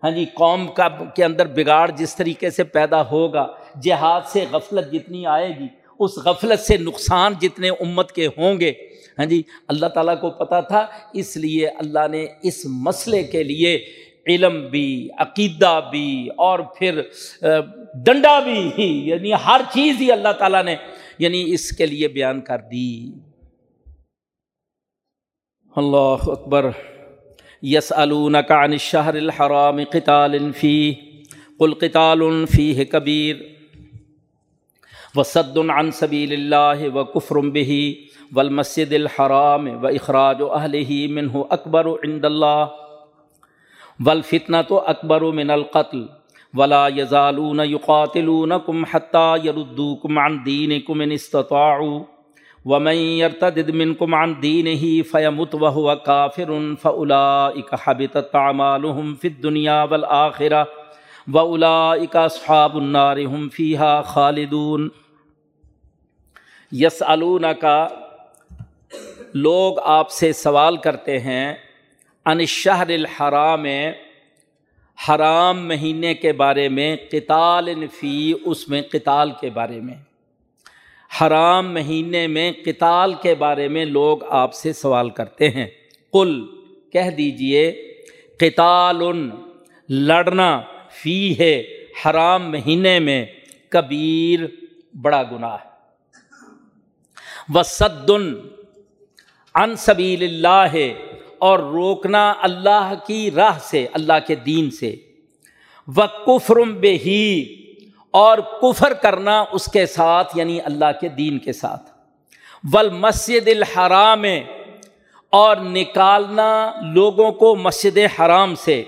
ہاں جی قوم کا کے اندر بگاڑ جس طریقے سے پیدا ہوگا، جہاد سے غفلت جتنی آئے گی، اس غفلت سے نقصان جتنے امت کے ہوں گے ہاں جی اللہ تعالیٰ کو پتہ تھا، اس لیے اللہ نے اس مسئلے کے لیے علم بھی، عقیدہ بھی، اور پھر ڈنڈا بھی یعنی ہر چیز ہی اللہ تعالیٰ نے یعنی اس کے لیے بیان کر دی۔ اللہ اکبر۔ یس عن شہر الحرام قتال فی، قل قتال فی کبیر۔ وصد عن سبیل اللہ و کفرم بہی والمسجد الحرام و اخراج و اہل ہی منہ اکبر عند اللہ والفتنة تو اکبر من القتل، ولا يزالون يقاتلونكم حتى يردوكم عن دينكم ان استطاعوا، ومن يرتد منكم عن دينه فيمت وهو كافر، فأولئك حبطت أعمالهم في الدنيا والآخرة، وأولئك أصحاب النار هم فيها خالدون. یسعلون کا لوگ آپ سے سوال کرتے ہیں ان شہر الحرام، حرام مہینے کے بارے میں، قتال فی، اس میں قتال کے بارے میں۔ حرام مہینے میں قتال کے بارے میں لوگ آپ سے سوال کرتے ہیں۔ کل کہہ دیجیے قتال لڑنا فی ہے، حرام مہینے میں کبیر، بڑا گناہ۔ وسد ان سبیل اللہ ہے اور روکنا اللہ کی راہ سے، اللہ کے دین سے۔ و کفرم بے ہی اور کفر کرنا اس کے ساتھ یعنی اللہ کے دین کے ساتھ۔ ول مسجد الحرام اور نکالنا لوگوں کو مسجد حرام سے۔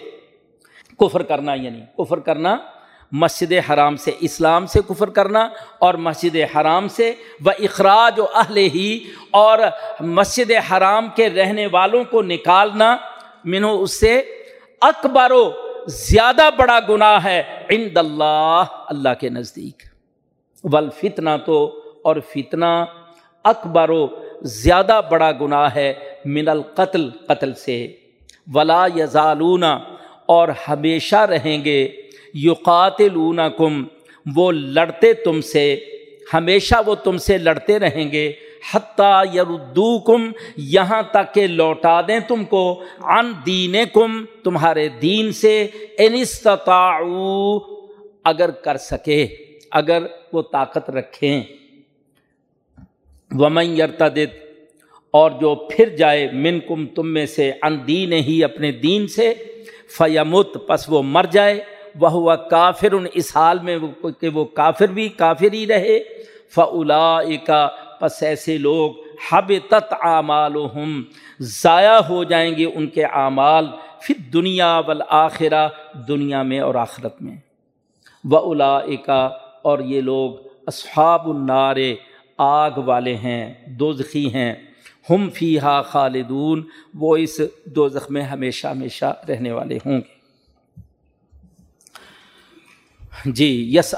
کفر کرنا یعنی کفر کرنا مسجد حرام سے اسلام سے کفر کرنا اور مسجد حرام سے و اخراج و اہل ہی اور مسجد حرام کے رہنے والوں کو نکالنا منو اس سے اکبر و زیادہ بڑا گناہ ہے عند اللہ اللہ کے نزدیک۔ ول فتنہ تو اور فتنہ اکبر و زیادہ بڑا گناہ ہے من القتل، قتل سے۔ ولا یزالون اور ہمیشہ رہیں گے۔ یقاتلون کم وہ لڑتے تم سے، ہمیشہ وہ تم سے لڑتے رہیں گے، حتیٰ یردو کم یہاں تک کہ لوٹا دیں تم کو ان دین کم تمہارے دین سے انستطاعو اگر کر سکے، اگر وہ طاقت رکھیں۔ ومن یرتد اور جو پھر جائے من کم تم میں سے ان دین ہی اپنے دین سے فیمت پس وہ مر جائے۔ وہ ہوا کافر ان اس حال میں کہ وہ کافر بھی کافر ہی رہے۔ فلا کا پس ایسے لوگ حب تت ضائع ہو جائیں گے ان کے اعمال پھر دنیا والآخرہ، دنیا میں اور آخرت میں۔ و الا اور یہ لوگ اصحاب النار، آگ والے ہیں، دوزخی ہیں۔ ہم فی ہا خالدون، وہ اس دوزخ میں ہمیشہ ہمیشہ رہنے والے ہوں گے۔ جی یس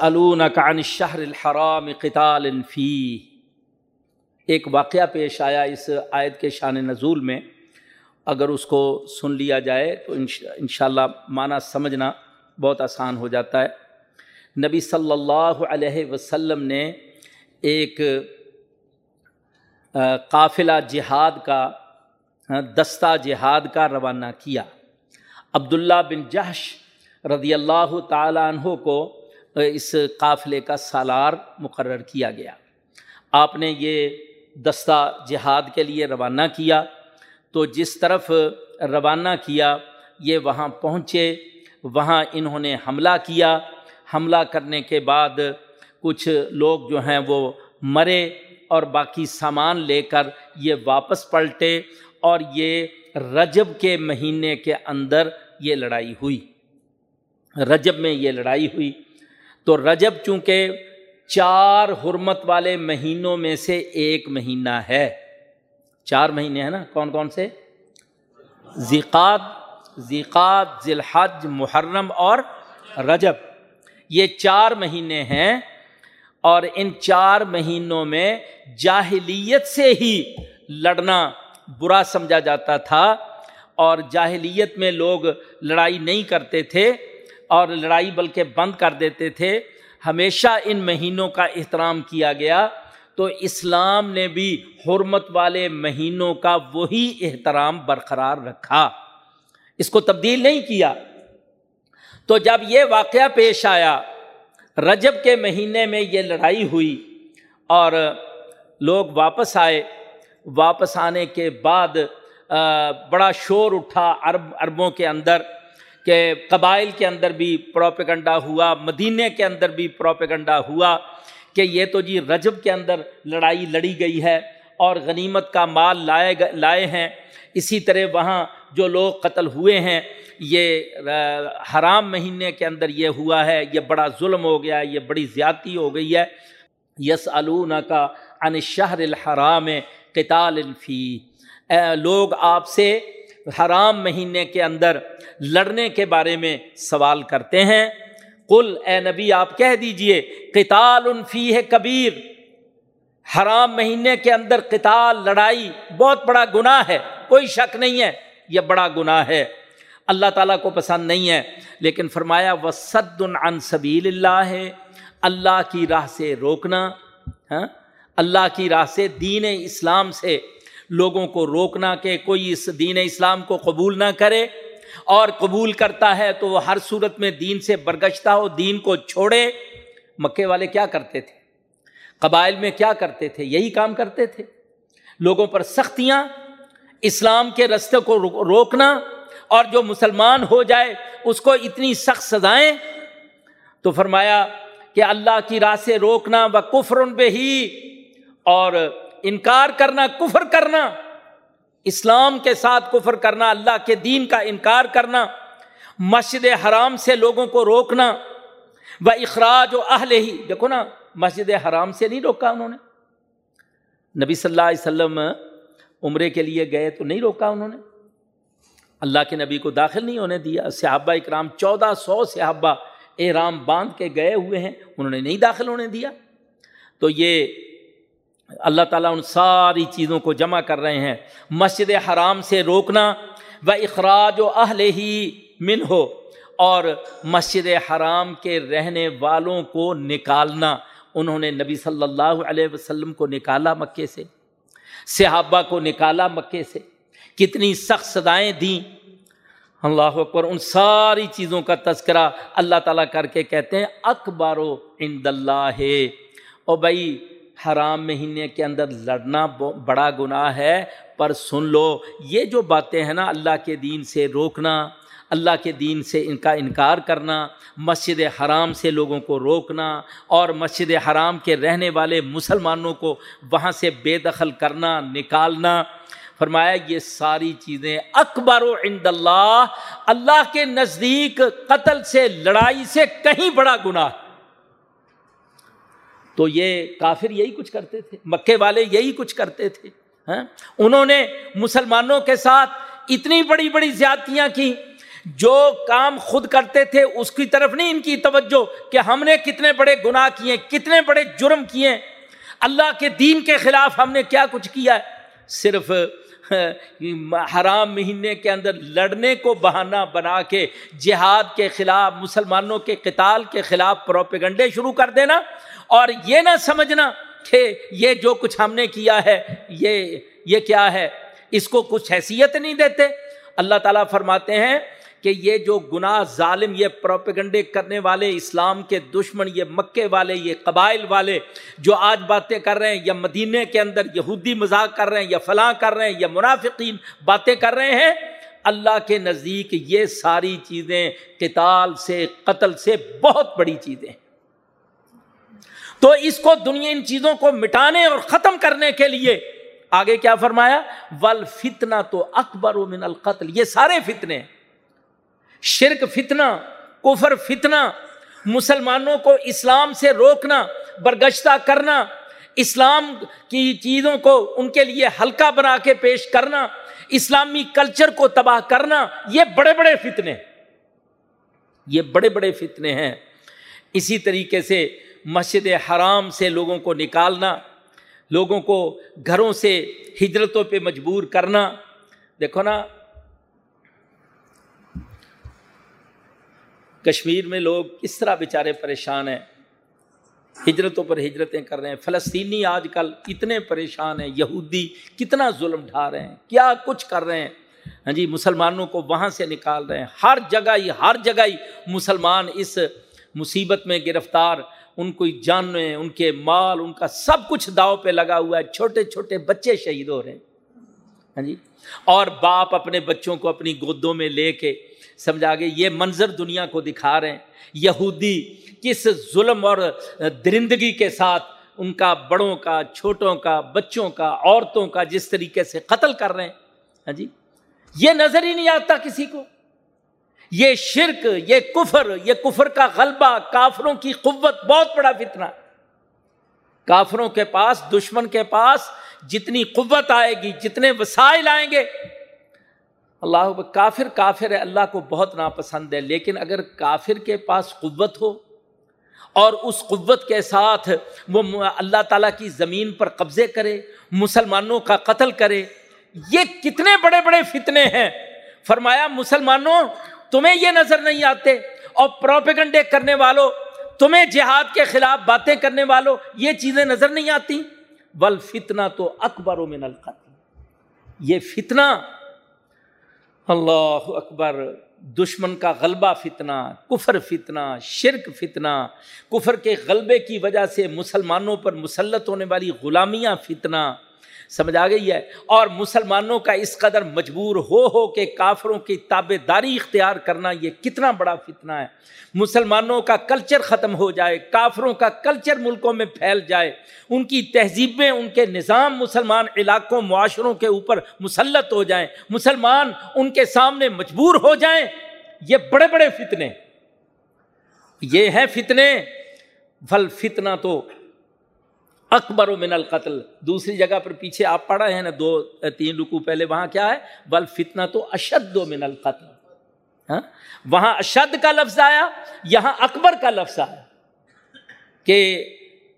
کان شہر الحرام قطال فی۔ ایک واقعہ پیش آیا اس آیت کے شان نزول میں۔ اگر اس کو سن لیا جائے تو ان شاء اللہ معنی سمجھنا بہت آسان ہو جاتا ہے۔ نبی صلی اللہ علیہ وسلم نے ایک قافلہ جہاد کا ہاں، دستہ جہاد کا روانہ کیا۔ عبداللہ بن جہش رضی اللہ تعالیٰ عنہ کو اس قافلے کا سالار مقرر کیا گیا۔ آپ نے یہ دستہ جہاد کے لیے روانہ کیا۔ تو جس طرف روانہ کیا، یہ وہاں پہنچے۔ وہاں انہوں نے حملہ کیا۔ حملہ کرنے کے بعد کچھ لوگ جو ہیں وہ مرے اور باقی سامان لے کر یہ واپس پلٹے اور یہ رجب کے مہینے کے اندر یہ لڑائی ہوئی۔ رجب میں یہ لڑائی ہوئی۔ تو رجب چونکہ چار حرمت والے مہینوں میں سے ایک مہینہ ہے۔ چار مہینے ہیں نا؟ کون کون سے؟ ذیقات ذیقات ذیلحج، محرم اور رجب۔ یہ چار مہینے ہیں اور ان چار مہینوں میں جاہلیت سے ہی لڑنا برا سمجھا جاتا تھا اور جاہلیت میں لوگ لڑائی نہیں کرتے تھے۔ اور لڑائی بلکہ بند کر دیتے تھے، ہمیشہ ان مہینوں کا احترام کیا گیا۔ تو اسلام نے بھی حرمت والے مہینوں کا وہی احترام برقرار رکھا۔ اس کو تبدیل نہیں کیا۔ تو جب یہ واقعہ پیش آیا، رجب کے مہینے میں یہ لڑائی ہوئی اور لوگ واپس آئے۔ واپس آنے کے بعد بڑا شور اٹھا عرب، عربوں کے اندر۔ کہ قبائل کے اندر بھی پروپیگنڈا ہوا، مدینے کے اندر بھی پروپیگنڈا ہوا کہ یہ تو جی رجب کے اندر لڑائی لڑی گئی ہے اور غنیمت کا مال لائے لائے ہیں۔ اسی طرح وہاں جو لوگ قتل ہوئے ہیں، یہ حرام مہینے کے اندر یہ ہوا ہے، یہ بڑا ظلم ہو گیا، یہ بڑی زیادتی ہو گئی ہے۔ یس کا ان شہر الحرام قتال الفی لوگ آپ سے حرام مہینے کے اندر لڑنے کے بارے میں سوال کرتے ہیں۔ کل اے نبی، آپ کہہ دیجیے، قتال انفی ہے کبیر۔ حرام مہینے کے اندر قتال، لڑائی بہت بڑا گناہ ہے، کوئی شک نہیں ہے، یہ بڑا گناہ ہے۔ اللہ تعالیٰ کو پسند نہیں ہے، لیکن فرمایا وہ صد عن سبیل اللہ ہے اللہ کی راہ سے روکنا ہاں؟ اللہ کی راہ سے دین اسلام سے لوگوں کو روکنا کہ کوئی اس دین اسلام کو قبول نہ کرے اور قبول کرتا ہے تو وہ ہر صورت میں دین سے برگشتہ ہو، دین کو چھوڑے۔ مکے والے کیا کرتے تھے؟ قبائل میں کیا کرتے تھے؟ یہی کام کرتے تھے۔ لوگوں پر سختیاں، اسلام کے رستے کو روکنا اور جو مسلمان ہو جائے، اس کو اتنی سخت سزائیں۔ تو فرمایا کہ اللہ کی راہ سے روکنا و کفر بے ہی اور انکار کرنا، کفر کرنا، اسلام کے ساتھ کفر کرنا، اللہ کے دین کا انکار کرنا، مسجد حرام سے لوگوں کو روکنا، و اخراج و اہل ہی۔ دیکھو نا، مسجد حرام سے نہیں روکا انہوں نے۔ نبی صلی اللہ علیہ وسلم عمرے کے لیے گئے تو نہیں روکا انہوں نے۔ اللہ کے نبی کو داخل نہیں ہونے دیا۔ صحابہ اکرام، چودہ سو صحابہ احرام باندھ کے گئے ہوئے ہیں، انہوں نے نہیں داخل ہونے دیا۔ تو یہ اللہ تعالیٰ ان ساری چیزوں کو جمع کر رہے ہیں۔ مسجد حرام سے روکنا، و اخراج و اہل ہی من ہو اور مسجد حرام کے رہنے والوں کو نکالنا۔ انہوں نے نبی صلی اللہ علیہ وسلم کو نکالا مکے سے، صحابہ کو نکالا مکے سے۔ کتنی سخت سدائیں دیں۔ اللہ اکبر، ان ساری چیزوں کا تذکرہ اللہ تعالیٰ کر کے کہتے ہیں، اکبر و عند اللہ ہے۔ او بھائی حرام مہینے کے اندر لڑنا بڑا گناہ ہے، پر سن لو، یہ جو باتیں ہیں نا، اللہ کے دین سے روکنا، اللہ کے دین سے ان کا انکار کرنا، مسجد حرام سے لوگوں کو روکنا اور مسجد حرام کے رہنے والے مسلمانوں کو وہاں سے بے دخل کرنا، نکالنا۔ فرمایا، یہ ساری چیزیں اکبر و عند اللہ اللہ کے نزدیک قتل سے، لڑائی سے کہیں بڑا گناہ۔ تو یہ کافر یہی کچھ کرتے تھے، مکے والے یہی کچھ کرتے تھے ہاں؟ انہوں نے مسلمانوں کے ساتھ اتنی بڑی بڑی زیادتیاں کی، جو کام خود کرتے تھے، اس کی طرف نہیں ان کی توجہ کہ ہم نے کتنے بڑے گناہ کیے، کتنے بڑے جرم کیے۔ اللہ کے دین کے خلاف ہم نے کیا کچھ کیا ہے؟ صرف حرام مہینے کے اندر لڑنے کو بہانہ بنا کے جہاد کے خلاف، مسلمانوں کے قتال کے خلاف پروپیگنڈے شروع کر دینا اور یہ نہ سمجھنا کہ یہ جو کچھ ہم نے کیا ہے، یہ یہ کیا ہے۔ اس کو کچھ حیثیت نہیں دیتے۔ اللہ تعالیٰ فرماتے ہیں کہ یہ جو گناہ ظالم، یہ پروپیگنڈے کرنے والے، اسلام کے دشمن، یہ مکے والے، یہ قبائل والے جو آج باتیں کر رہے ہیں، یا مدینے کے اندر یہودی مذاق کر رہے ہیں، یا فلاں کر رہے ہیں، یا منافقین باتیں کر رہے ہیں، اللہ کے نزدیک یہ ساری چیزیں قتال سے، قتل سے بہت بڑی چیزیں تو اس کو دنیا ان چیزوں کو مٹانے اور ختم کرنے کے لیے آگے کیا فرمایا؟ ول فتنا تو اکبر و من القتل۔ یہ سارے فتنے ہیں۔ شرک فتنہ، کفر فتنہ، مسلمانوں کو اسلام سے روکنا، برگشتہ کرنا، اسلام کی چیزوں کو ان کے لیے ہلکا بنا کے پیش کرنا، اسلامی کلچر کو تباہ کرنا، یہ بڑے بڑے فتنے یہ بڑے بڑے فتنے ہیں۔ اسی طریقے سے مسجد حرام سے لوگوں کو نکالنا، لوگوں کو گھروں سے ہجرتوں پہ مجبور کرنا۔ دیکھو نا کشمیر میں لوگ کس طرح بیچارے پریشان ہیں؟ ہجرتوں پر ہجرتیں کر رہے ہیں، فلسطینی آج کل اتنے پریشان ہیں، یہودی کتنا ظلم ڈھا رہے ہیں، کیا کچھ کر رہے ہیں؟ ہاں جی مسلمانوں کو وہاں سے نکال رہے ہیں، ہر جگہ ہی، ہر جگہ ہی مسلمان اس مصیبت میں گرفتار، ان کو جاننے ان کے مال، ان کا سب کچھ داؤ پہ لگا ہوا ہے، چھوٹے چھوٹے بچے شہید ہو رہے ہیں۔ ہاں جی؟ اور باپ اپنے بچوں کو اپنی گودوں میں لے کے سمجھا گئے یہ منظر دنیا کو دکھا رہے ہیں۔ یہودی کس ظلم اور درندگی کے ساتھ ان کا بڑوں کا، چھوٹوں کا، بچوں کا، عورتوں کا جس طریقے سے قتل کر رہے ہیں۔ ہاں جی؟ یہ نظر ہی نہیں آتا کسی کو۔ یہ شرک، یہ کفر یہ کفر کا غلبہ کافروں کی قوت بہت بڑا فتنہ۔ کافروں کے پاس، دشمن کے پاس جتنی قوت آئے گی، جتنے وسائل آئیں گے۔ اللہ کافر کافر ہے، اللہ کو بہت ناپسند ہے، لیکن اگر کافر کے پاس قوت ہو اور اس قوت کے ساتھ وہ اللہ تعالیٰ کی زمین پر قبضے کرے، مسلمانوں کا قتل کرے، یہ کتنے بڑے بڑے فتنے ہیں۔ فرمایا، مسلمانوں، تمہیں یہ نظر نہیں آتے، اور پروپیگنڈے کرنے والوں تمہیں جہاد کے خلاف باتیں کرنے والوں یہ چیزیں نظر نہیں آتی۔ بل فتنا تو اکبر و من القتل۔ یہ فتنہ، اللہ اکبر، دشمن کا غلبہ فتنہ، کفر فتنہ، شرک فتنہ، کفر کے غلبے کی وجہ سے مسلمانوں پر مسلط ہونے والی غلامیاں فتنہ۔ سمجھ آ گئی ہے۔ اور مسلمانوں کا اس قدر مجبور ہو ہو کے کافروں کی تابے داری اختیار کرنا یہ کتنا بڑا فتنہ ہے۔ مسلمانوں کا کلچر ختم ہو جائے، کافروں کا کلچر ملکوں میں پھیل جائے، ان کی تہذیبیں، ان کے نظام مسلمان علاقوں، معاشروں کے اوپر مسلط ہو جائیں، مسلمان ان کے سامنے مجبور ہو جائیں، یہ بڑے بڑے فتنے۔ یہ ہیں فتنے ول فتنہ تو اکبر و من القتل۔ دوسری جگہ پر پیچھے آپ پڑھا ہے نا، دو، تین رکو پہلے وہاں کیا ہے؟ بل فتنہ تو اشد و من القتل۔ ہاں؟ وہاں اشد کا لفظ آیا، یہاں اکبر کا لفظ آیا۔ کہ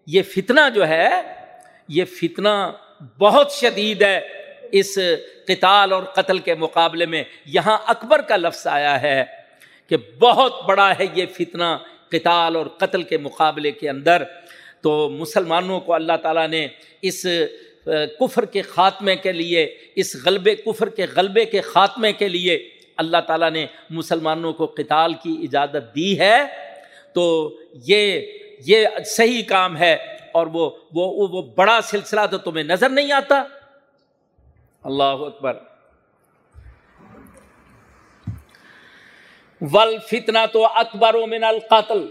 یہ فتنہ جو ہے، یہ فتنہ بہت شدید ہے اس قتال اور قتل کے مقابلے میں۔ یہاں اکبر کا لفظ آیا ہے کہ بہت بڑا ہے یہ فتنہ قتال اور قتل کے مقابلے کے اندر۔ تو مسلمانوں کو اللہ تعالیٰ نے اس کفر کے خاتمے کے لیے، اس غلبے، کفر کے غلبے کے خاتمے کے لیے اللہ تعالیٰ نے مسلمانوں کو قتال کی اجازت دی ہے۔ تو یہ یہ صحیح کام ہے اور وہ وہ وہ بڑا سلسلہ تو تمہیں نظر نہیں آتا۔ اللہ اکبر۔ ول فتنا تو اکبر و من القاتل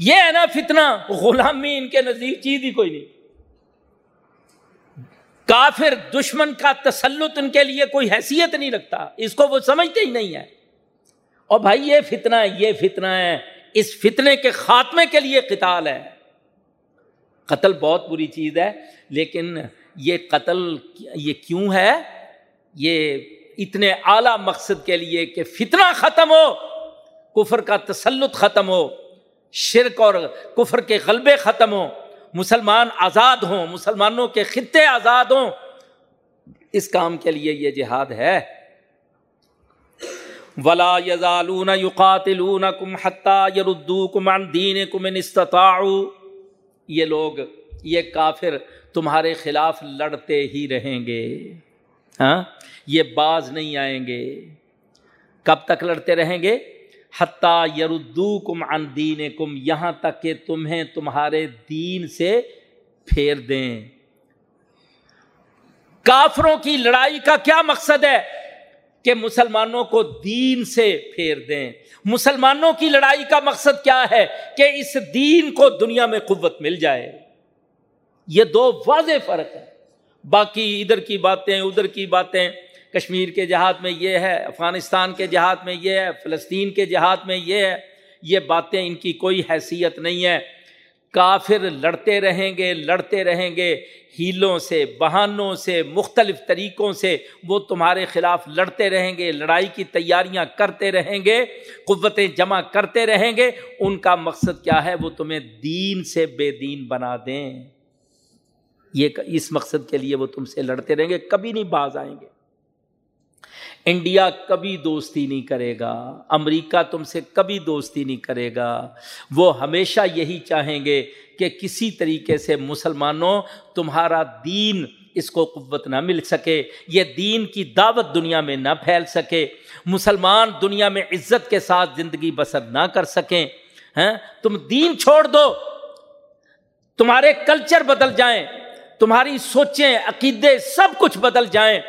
یہ ہے نا فتنا غلامی ان کے نزدیک چیز ہی کوئی نہیں۔ کافر دشمن کا تسلط ان کے لیے کوئی حیثیت نہیں رکھتا، اس کو وہ سمجھتے ہی نہیں ہے اور بھائی یہ فتنا ہے یہ فتنا ہے، اس فتنے کے خاتمے کے لیے قتال ہے۔ قتل بہت بری چیز ہے، لیکن یہ قتل یہ کیوں ہے؟ یہ اتنے اعلیٰ مقصد کے لیے کہ فتنہ ختم ہو، کفر کا تسلط ختم ہو۔ شرک اور کفر کے غلبے ختم ہوں، مسلمان آزاد ہوں، مسلمانوں کے خطے آزاد ہوں، اس کام کے لیے یہ جہاد ہے۔ ولا یزالون یقاتلون کم حتہ یردو کم دین کم یہ لوگ، یہ کافر تمہارے خلاف لڑتے ہی رہیں گے۔ ہاں؟ یہ باز نہیں آئیں گے۔ کب تک لڑتے رہیں گے؟ حتیٰ یردو کم ان دین کم یہاں تک کہ تمہیں تمہارے دین سے پھیر دیں۔ کافروں کی لڑائی کا کیا مقصد ہے؟ کہ مسلمانوں کو دین سے پھیر دیں۔ مسلمانوں کی لڑائی کا مقصد کیا ہے؟ کہ اس دین کو دنیا میں قوت مل جائے۔ یہ دو واضح فرق ہے باقی ادھر کی باتیں، ادھر کی باتیں۔ کشمیر کے جہاد میں یہ ہے، افغانستان کے جہاد میں یہ ہے، فلسطین کے جہاد میں یہ ہے، یہ باتیں ان کی کوئی حیثیت نہیں ہے۔ کافر لڑتے رہیں گے، لڑتے رہیں گے، ہیلوں سے، بہانوں سے، مختلف طریقوں سے وہ تمہارے خلاف لڑتے رہیں گے، لڑائی کی تیاریاں کرتے رہیں گے، قوتیں جمع کرتے رہیں گے۔ ان کا مقصد کیا ہے؟ وہ تمہیں دین سے بے دین بنا دیں۔ یہ اس مقصد کے لیے وہ تم سے لڑتے رہیں گے، کبھی نہیں باز آئیں گے۔ انڈیا کبھی دوستی نہیں کرے گا، امریکہ تم سے کبھی دوستی نہیں کرے گا۔ وہ ہمیشہ یہی چاہیں گے کہ کسی طریقے سے مسلمانوں، تمہارا دین اس کو قوت نہ مل سکے، یہ دین کی دعوت دنیا میں نہ پھیل سکے، مسلمان دنیا میں عزت کے ساتھ زندگی بسر نہ کر سکیں۔ ہیں تم دین چھوڑ دو، تمہارے کلچر بدل جائیں، تمہاری سوچیں، عقیدے سب کچھ بدل جائیں۔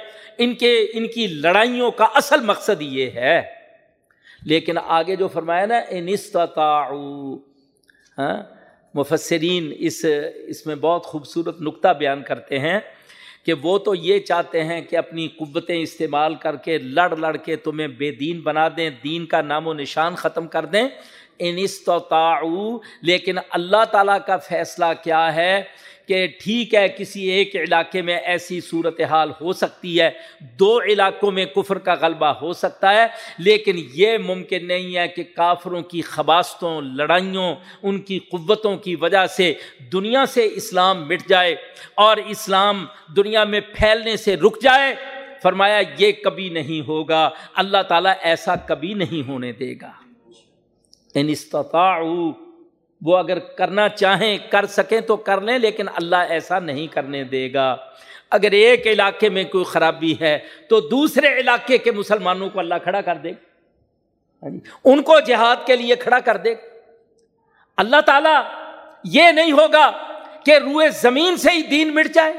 ان کے، ان کی لڑائیوں کا اصل مقصد یہ ہے۔ لیکن آگے جو فرمایا نا ہاں مفسرین اس اس میں بہت خوبصورت نقطہ بیان کرتے ہیں کہ وہ تو یہ چاہتے ہیں کہ اپنی قوتیں استعمال کر کے لڑ لڑ کے تمہیں بے دین بنا دیں، دین کا نام و نشان ختم کر دیں۔ انستطاعو لیکن اللہ تعالیٰ کا فیصلہ کیا ہے کہ ٹھیک ہے، کسی ایک علاقے میں ایسی صورتحال ہو سکتی ہے، دو علاقوں میں کفر کا غلبہ ہو سکتا ہے، لیکن یہ ممکن نہیں ہے کہ کافروں کی خباستوں، لڑائیوں، ان کی قوتوں کی وجہ سے دنیا سے اسلام مٹ جائے اور اسلام دنیا میں پھیلنے سے رک جائے۔ فرمایا، یہ کبھی نہیں ہوگا، اللہ تعالیٰ ایسا کبھی نہیں ہونے دے گا۔ ان استطاعوا وہ اگر کرنا چاہیں کر سکیں تو کر لیں لیکن اللہ ایسا نہیں کرنے دے گا۔ اگر ایک علاقے میں کوئی خرابی ہے تو دوسرے علاقے کے مسلمانوں کو اللہ کھڑا کر دے۔ ہاں جی، ان کو جہاد کے لیے کھڑا کر دے۔ اللہ تعالیٰ یہ نہیں ہوگا کہ روئے زمین سے ہی دین مٹ جائے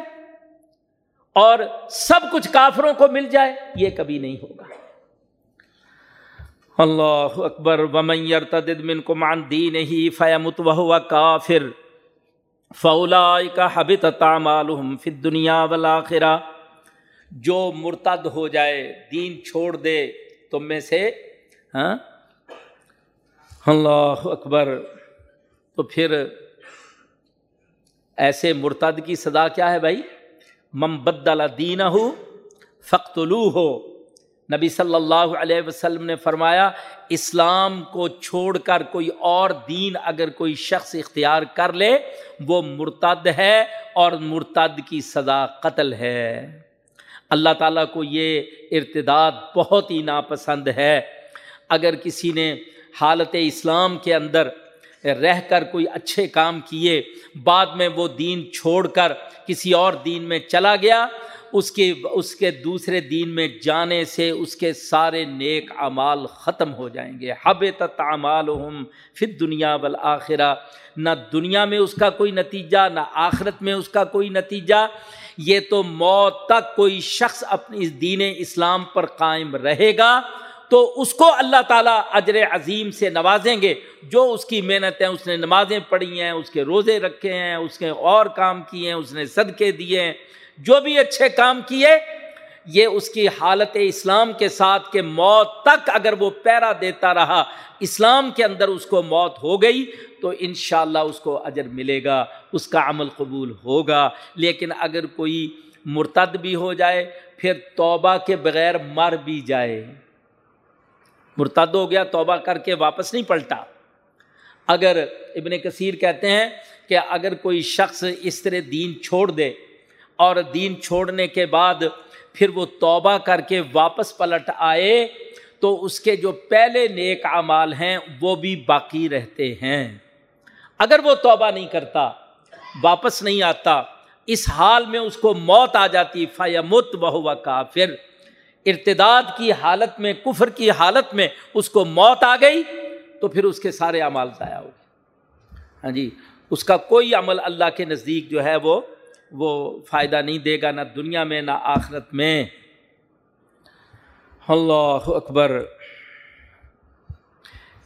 اور سب کچھ کافروں کو مل جائے یہ کبھی نہیں ہوگا۔ اللہ اکبر، ومن یرتد منکم عن دینہی فیمت وہو کافر، فاولائک حبطت اعمالہم فی الدنیا والآخرہ۔ جو مرتد ہو جائے، دین چھوڑ دے، تم میں سے ہاں؟ اللہ اکبر۔ تو پھر ایسے مرتد کی صدا کیا ہے بھائی؟ بدل دین ہو فختلو ہو نبی صلی اللہ علیہ وسلم نے فرمایا، اسلام کو چھوڑ کر کوئی اور دین اگر کوئی شخص اختیار کر لے، وہ مرتد ہے اور مرتد کی سزا قتل ہے۔ اللہ تعالیٰ کو یہ ارتداد بہت ہی ناپسند ہے۔ اگر کسی نے حالت اسلام کے اندر رہ کر کوئی اچھے کام کیے، بعد میں وہ دین چھوڑ کر کسی اور دین میں چلا گیا اس کے اس کے دوسرے دین میں جانے سے اس کے سارے نیک اعمال ختم ہو جائیں گے۔ حب تعمال ہم پھر دنیا بالآخرہ نہ دنیا میں اس کا کوئی نتیجہ، نہ آخرت میں اس کا کوئی نتیجہ۔ یہ تو موت تک کوئی شخص اپنی اس دین اسلام پر قائم رہے گا۔ تو اس کو اللہ تعالیٰ اجر عظیم سے نوازیں گے۔ جو اس کی محنت ہیں اس نے نمازیں پڑھی ہیں، اس کے روزے رکھے ہیں، اس کے اور کام کیے ہیں، اس نے صدقے دیے ہیں۔ جو بھی اچھے کام کیے، یہ اس کی حالت اسلام کے ساتھ کہ موت تک اگر وہ پیرا دیتا رہا، اسلام کے اندر اس کو موت ہو گئی، تو انشاءاللہ اس کو اجر ملے گا، اس کا عمل قبول ہوگا۔ لیکن اگر کوئی مرتد بھی ہو جائے، پھر توبہ کے بغیر مر بھی جائے۔ مرتد ہو گیا، توبہ کر کے واپس نہیں پلٹا۔ اگر ابن کثیر کہتے ہیں کہ اگر کوئی شخص اس طرح دین چھوڑ دے اور دین چھوڑنے کے بعد پھر وہ توبہ کر کے واپس پلٹ آئے، تو اس کے جو پہلے نیک اعمال ہیں وہ بھی باقی رہتے ہیں۔ اگر وہ توبہ نہیں کرتا، واپس نہیں آتا، اس حال میں اس کو موت آ جاتی فیمت بہو کافر۔ ارتداد کی حالت میں، کفر کی حالت میں اس کو موت آ گئی، تو پھر اس کے سارے اعمال ضائع ہو گئے۔ ہاں جی اس کا کوئی عمل اللہ کے نزدیک جو ہے وہ وہ فائدہ نہیں دے گا نہ دنیا میں نہ آخرت میں۔ اللہ اکبر۔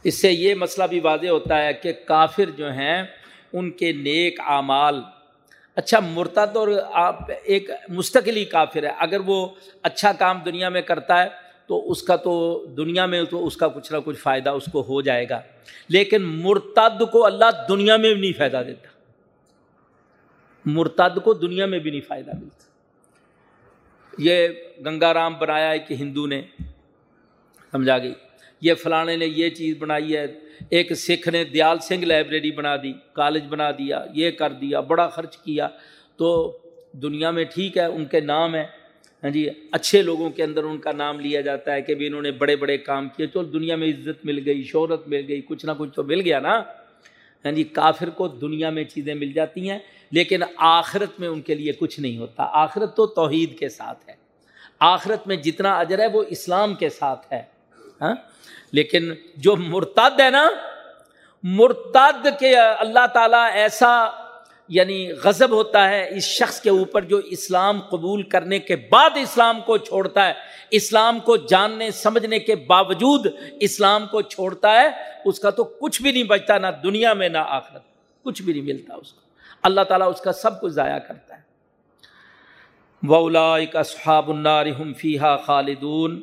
اس سے یہ مسئلہ بھی واضح ہوتا ہے کہ کافر جو ہیں، ان کے نیک اعمال۔ اچھا مرتد اور آپ ایک مستقلی کافر ہے۔ اگر وہ اچھا کام دنیا میں کرتا ہے، تو اس کا تو دنیا میں تو اس کا کچھ نہ کچھ فائدہ اس کو ہو جائے گا۔ لیکن مرتد کو اللہ دنیا میں بھی نہیں فائدہ دیتا۔ مرتد کو دنیا میں بھی نہیں فائدہ ملتا۔ یہ گنگا رام بنایا ہے کہ ہندو نے، سمجھا گئی۔ یہ فلانے نے یہ چیز بنائی ہے، ایک سکھ نے دیال سنگھ لائبریری بنا دی، کالج بنا دیا، یہ کر دیا، بڑا خرچ کیا۔ تو دنیا میں ٹھیک ہے، ان کے نام ہے ہاں جی اچھے لوگوں کے اندر ان کا نام لیا جاتا ہے کہ بھی انہوں نے بڑے بڑے کام کیے۔ تو دنیا میں عزت مل گئی، شہرت مل گئی، کچھ نہ کچھ تو مل گیا نا۔ ہاں جی کافر کو دنیا میں چیزیں مل جاتی ہیں، لیکن آخرت میں ان کے لیے کچھ نہیں ہوتا۔ آخرت تو توحید کے ساتھ ہے۔ آخرت میں جتنا اجر ہے وہ اسلام کے ساتھ ہے۔ ہاں؟ لیکن جو مرتد ہے نا، مرتد کے اللہ تعالیٰ ایسا یعنی غضب ہوتا ہے اس شخص کے اوپر جو اسلام قبول کرنے کے بعد اسلام کو چھوڑتا ہے، اسلام کو جاننے، سمجھنے کے باوجود اسلام کو چھوڑتا ہے، اس کا تو کچھ بھی نہیں بچتا نہ دنیا میں نہ آخرت کچھ بھی نہیں ملتا اس کو۔ اللہ تعالیٰ اس کا سب کچھ ضائع کرتا ہے۔ وولا کا صحاب النار فیحہ خالدون۔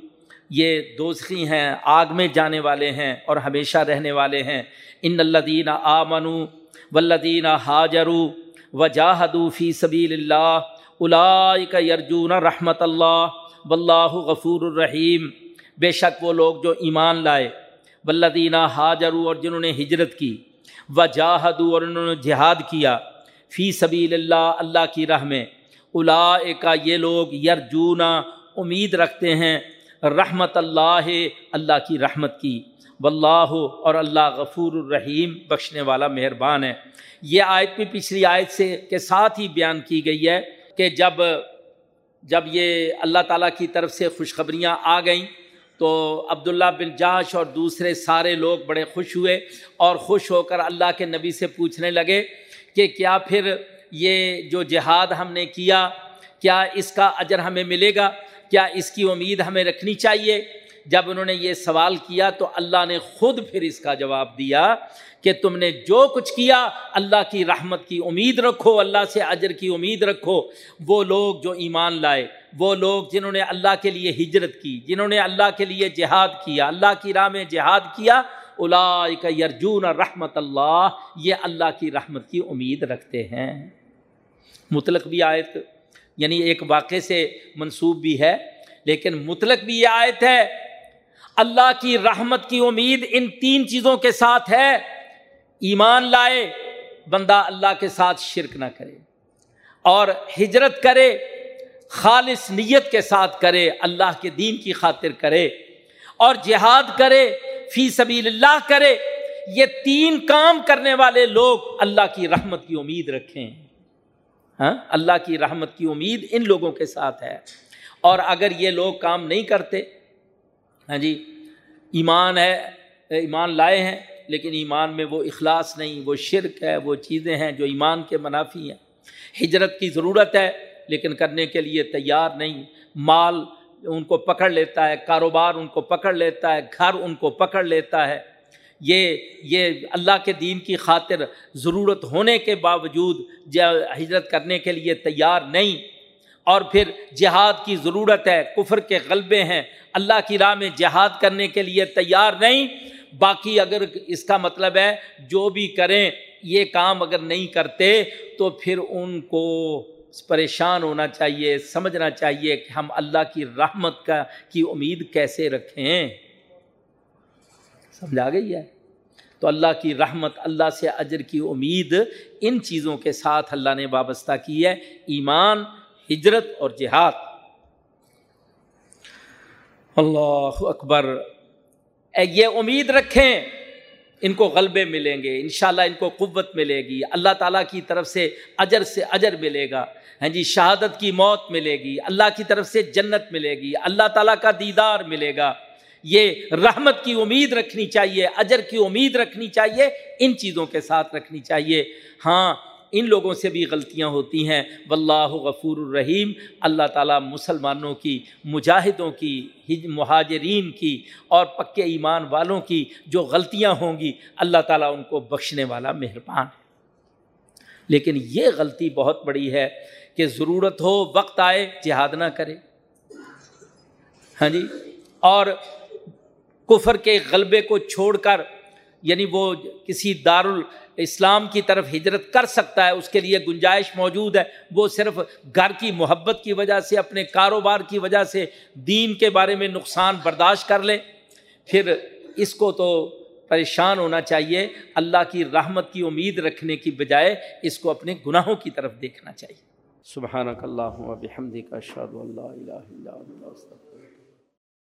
یہ دوزخی ہیں، آگ میں جانے والے ہیں اور ہمیشہ رہنے والے ہیں۔ ان الدین آ منو ولدین حاجرو و جاہدو فی سبیل اللہ کا یرجون رحمت اللہ واللہ غفور الرحیم بے شک وہ لوگ جو ایمان لائے ولدینہ حاجرو اور جنہوں نے ہجرت کی و جاہدو اور انہوں نے جہاد کیا فی سبیل اللہ اللہ کی راہ میں کا یہ لوگ یرجونا امید رکھتے ہیں رحمت اللہ اللہ کی رحمت کی واللہ اور اللہ غفور الرحیم بخشنے والا مہربان ہے۔ یہ آیت بھی پچھلی آیت سے کے ساتھ ہی بیان کی گئی ہے کہ جب جب یہ اللہ تعالیٰ کی طرف سے خوشخبریاں آ گئیں تو عبداللہ بن جاش اور دوسرے سارے لوگ بڑے خوش ہوئے اور خوش ہو کر اللہ کے نبی سے پوچھنے لگے کہ کیا پھر یہ جو جہاد ہم نے کیا کیا اس کا اجر ہمیں ملے گا؟ کیا اس کی امید ہمیں رکھنی چاہیے؟ جب انہوں نے یہ سوال کیا تو اللہ نے خود پھر اس کا جواب دیا کہ تم نے جو کچھ کیا، اللہ کی رحمت کی امید رکھو، اللہ سے اجر کی امید رکھو۔ وہ لوگ جو ایمان لائے، وہ لوگ جنہوں نے اللہ کے لیے ہجرت کی، جنہوں نے اللہ کے لیے جہاد کیا، اللہ کی راہ میں جہاد کیا الا یرجون رحمت اللہ، یہ اللہ کی رحمت کی امید رکھتے ہیں۔ مطلق بھی آیت یعنی ایک واقعے سے منسوب بھی ہے، لیکن مطلق بھی یہ آیت ہے اللہ کی رحمت کی امید ان تین چیزوں کے ساتھ ہے۔ ایمان لائے، بندہ اللہ کے ساتھ شرک نہ کرے۔ اور ہجرت کرے، خالص نیت کے ساتھ کرے، اللہ کے دین کی خاطر کرے۔ اور جہاد کرے، فی سبیل اللہ کرے۔ یہ تین کام کرنے والے لوگ اللہ کی رحمت کی امید رکھیں۔ ہاں؟ اللہ کی رحمت کی امید ان لوگوں کے ساتھ ہے۔ اور اگر یہ لوگ کام نہیں کرتے ہاں جی ایمان ہے، ایمان لائے ہیں، لیکن ایمان میں وہ اخلاص نہیں، وہ شرک ہے، وہ چیزیں ہیں جو ایمان کے منافی ہیں۔ ہجرت کی ضرورت ہے، لیکن کرنے کے لیے تیار نہیں۔ مال ان کو پکڑ لیتا ہے، کاروبار ان کو پکڑ لیتا ہے، گھر ان کو پکڑ لیتا ہے۔ یہ یہ اللہ کے دین کی خاطر ضرورت ہونے کے باوجود ہجرت کرنے کے لیے تیار نہیں۔ اور پھر جہاد کی ضرورت ہے، کفر کے غلبے ہیں۔ اللہ کی راہ میں جہاد کرنے کے لیے تیار نہیں۔ باقی اگر اس کا مطلب ہے جو بھی کریں، یہ کام اگر نہیں کرتے تو پھر ان کو پریشان ہونا چاہیے، سمجھنا چاہیے کہ ہم اللہ کی رحمت کا، کی امید کیسے رکھیں۔ سمجھا گئی ہے؟ تو اللہ کی رحمت، اللہ سے اجر کی امید، ان چیزوں کے ساتھ اللہ نے وابستہ کی ہے۔ ایمان ہجرت اور جہاد۔ اللہ اکبر۔ یہ امید رکھیں، ان کو غلبے ملیں گے، انشاءاللہ ان کو قوت ملے گی۔ اللہ تعالیٰ کی طرف سے اجر سے اجر ملے گا۔ ہاں جی شہادت کی موت ملے گی، اللہ کی طرف سے جنت ملے گی، اللہ تعالیٰ کا دیدار ملے گا۔ یہ رحمت کی امید رکھنی چاہیے، اجر کی امید رکھنی چاہیے، ان چیزوں کے ساتھ رکھنی چاہیے۔ ہاں ان لوگوں سے بھی غلطیاں ہوتی ہیں۔ واللہ غفور الرحیم۔ اللہ تعالیٰ مسلمانوں کی، مجاہدوں کی مہاجرین کی اور پکے ایمان والوں کی جو غلطیاں ہوں گی، اللہ تعالیٰ ان کو بخشنے والا مہربان ہے۔ لیکن یہ غلطی بہت بڑی ہے کہ ضرورت ہو، وقت آئے، جہاد نہ کرے۔ ہاں جی؟ اور کفر کے غلبے کو چھوڑ کر یعنی وہ کسی دار الاسلام کی طرف ہجرت کر سکتا ہے، اس کے لیے گنجائش موجود ہے۔ وہ صرف گھر کی محبت کی وجہ سے، اپنے کاروبار کی وجہ سے دین کے بارے میں نقصان برداشت کر لے پھر اس کو تو پریشان ہونا چاہیے۔ اللہ کی رحمت کی امید رکھنے کی بجائے اس کو اپنے گناہوں کی طرف دیکھنا چاہیے۔ سبحانک اللہ و بحمدک، اشہد اللہ الہ الا اللہ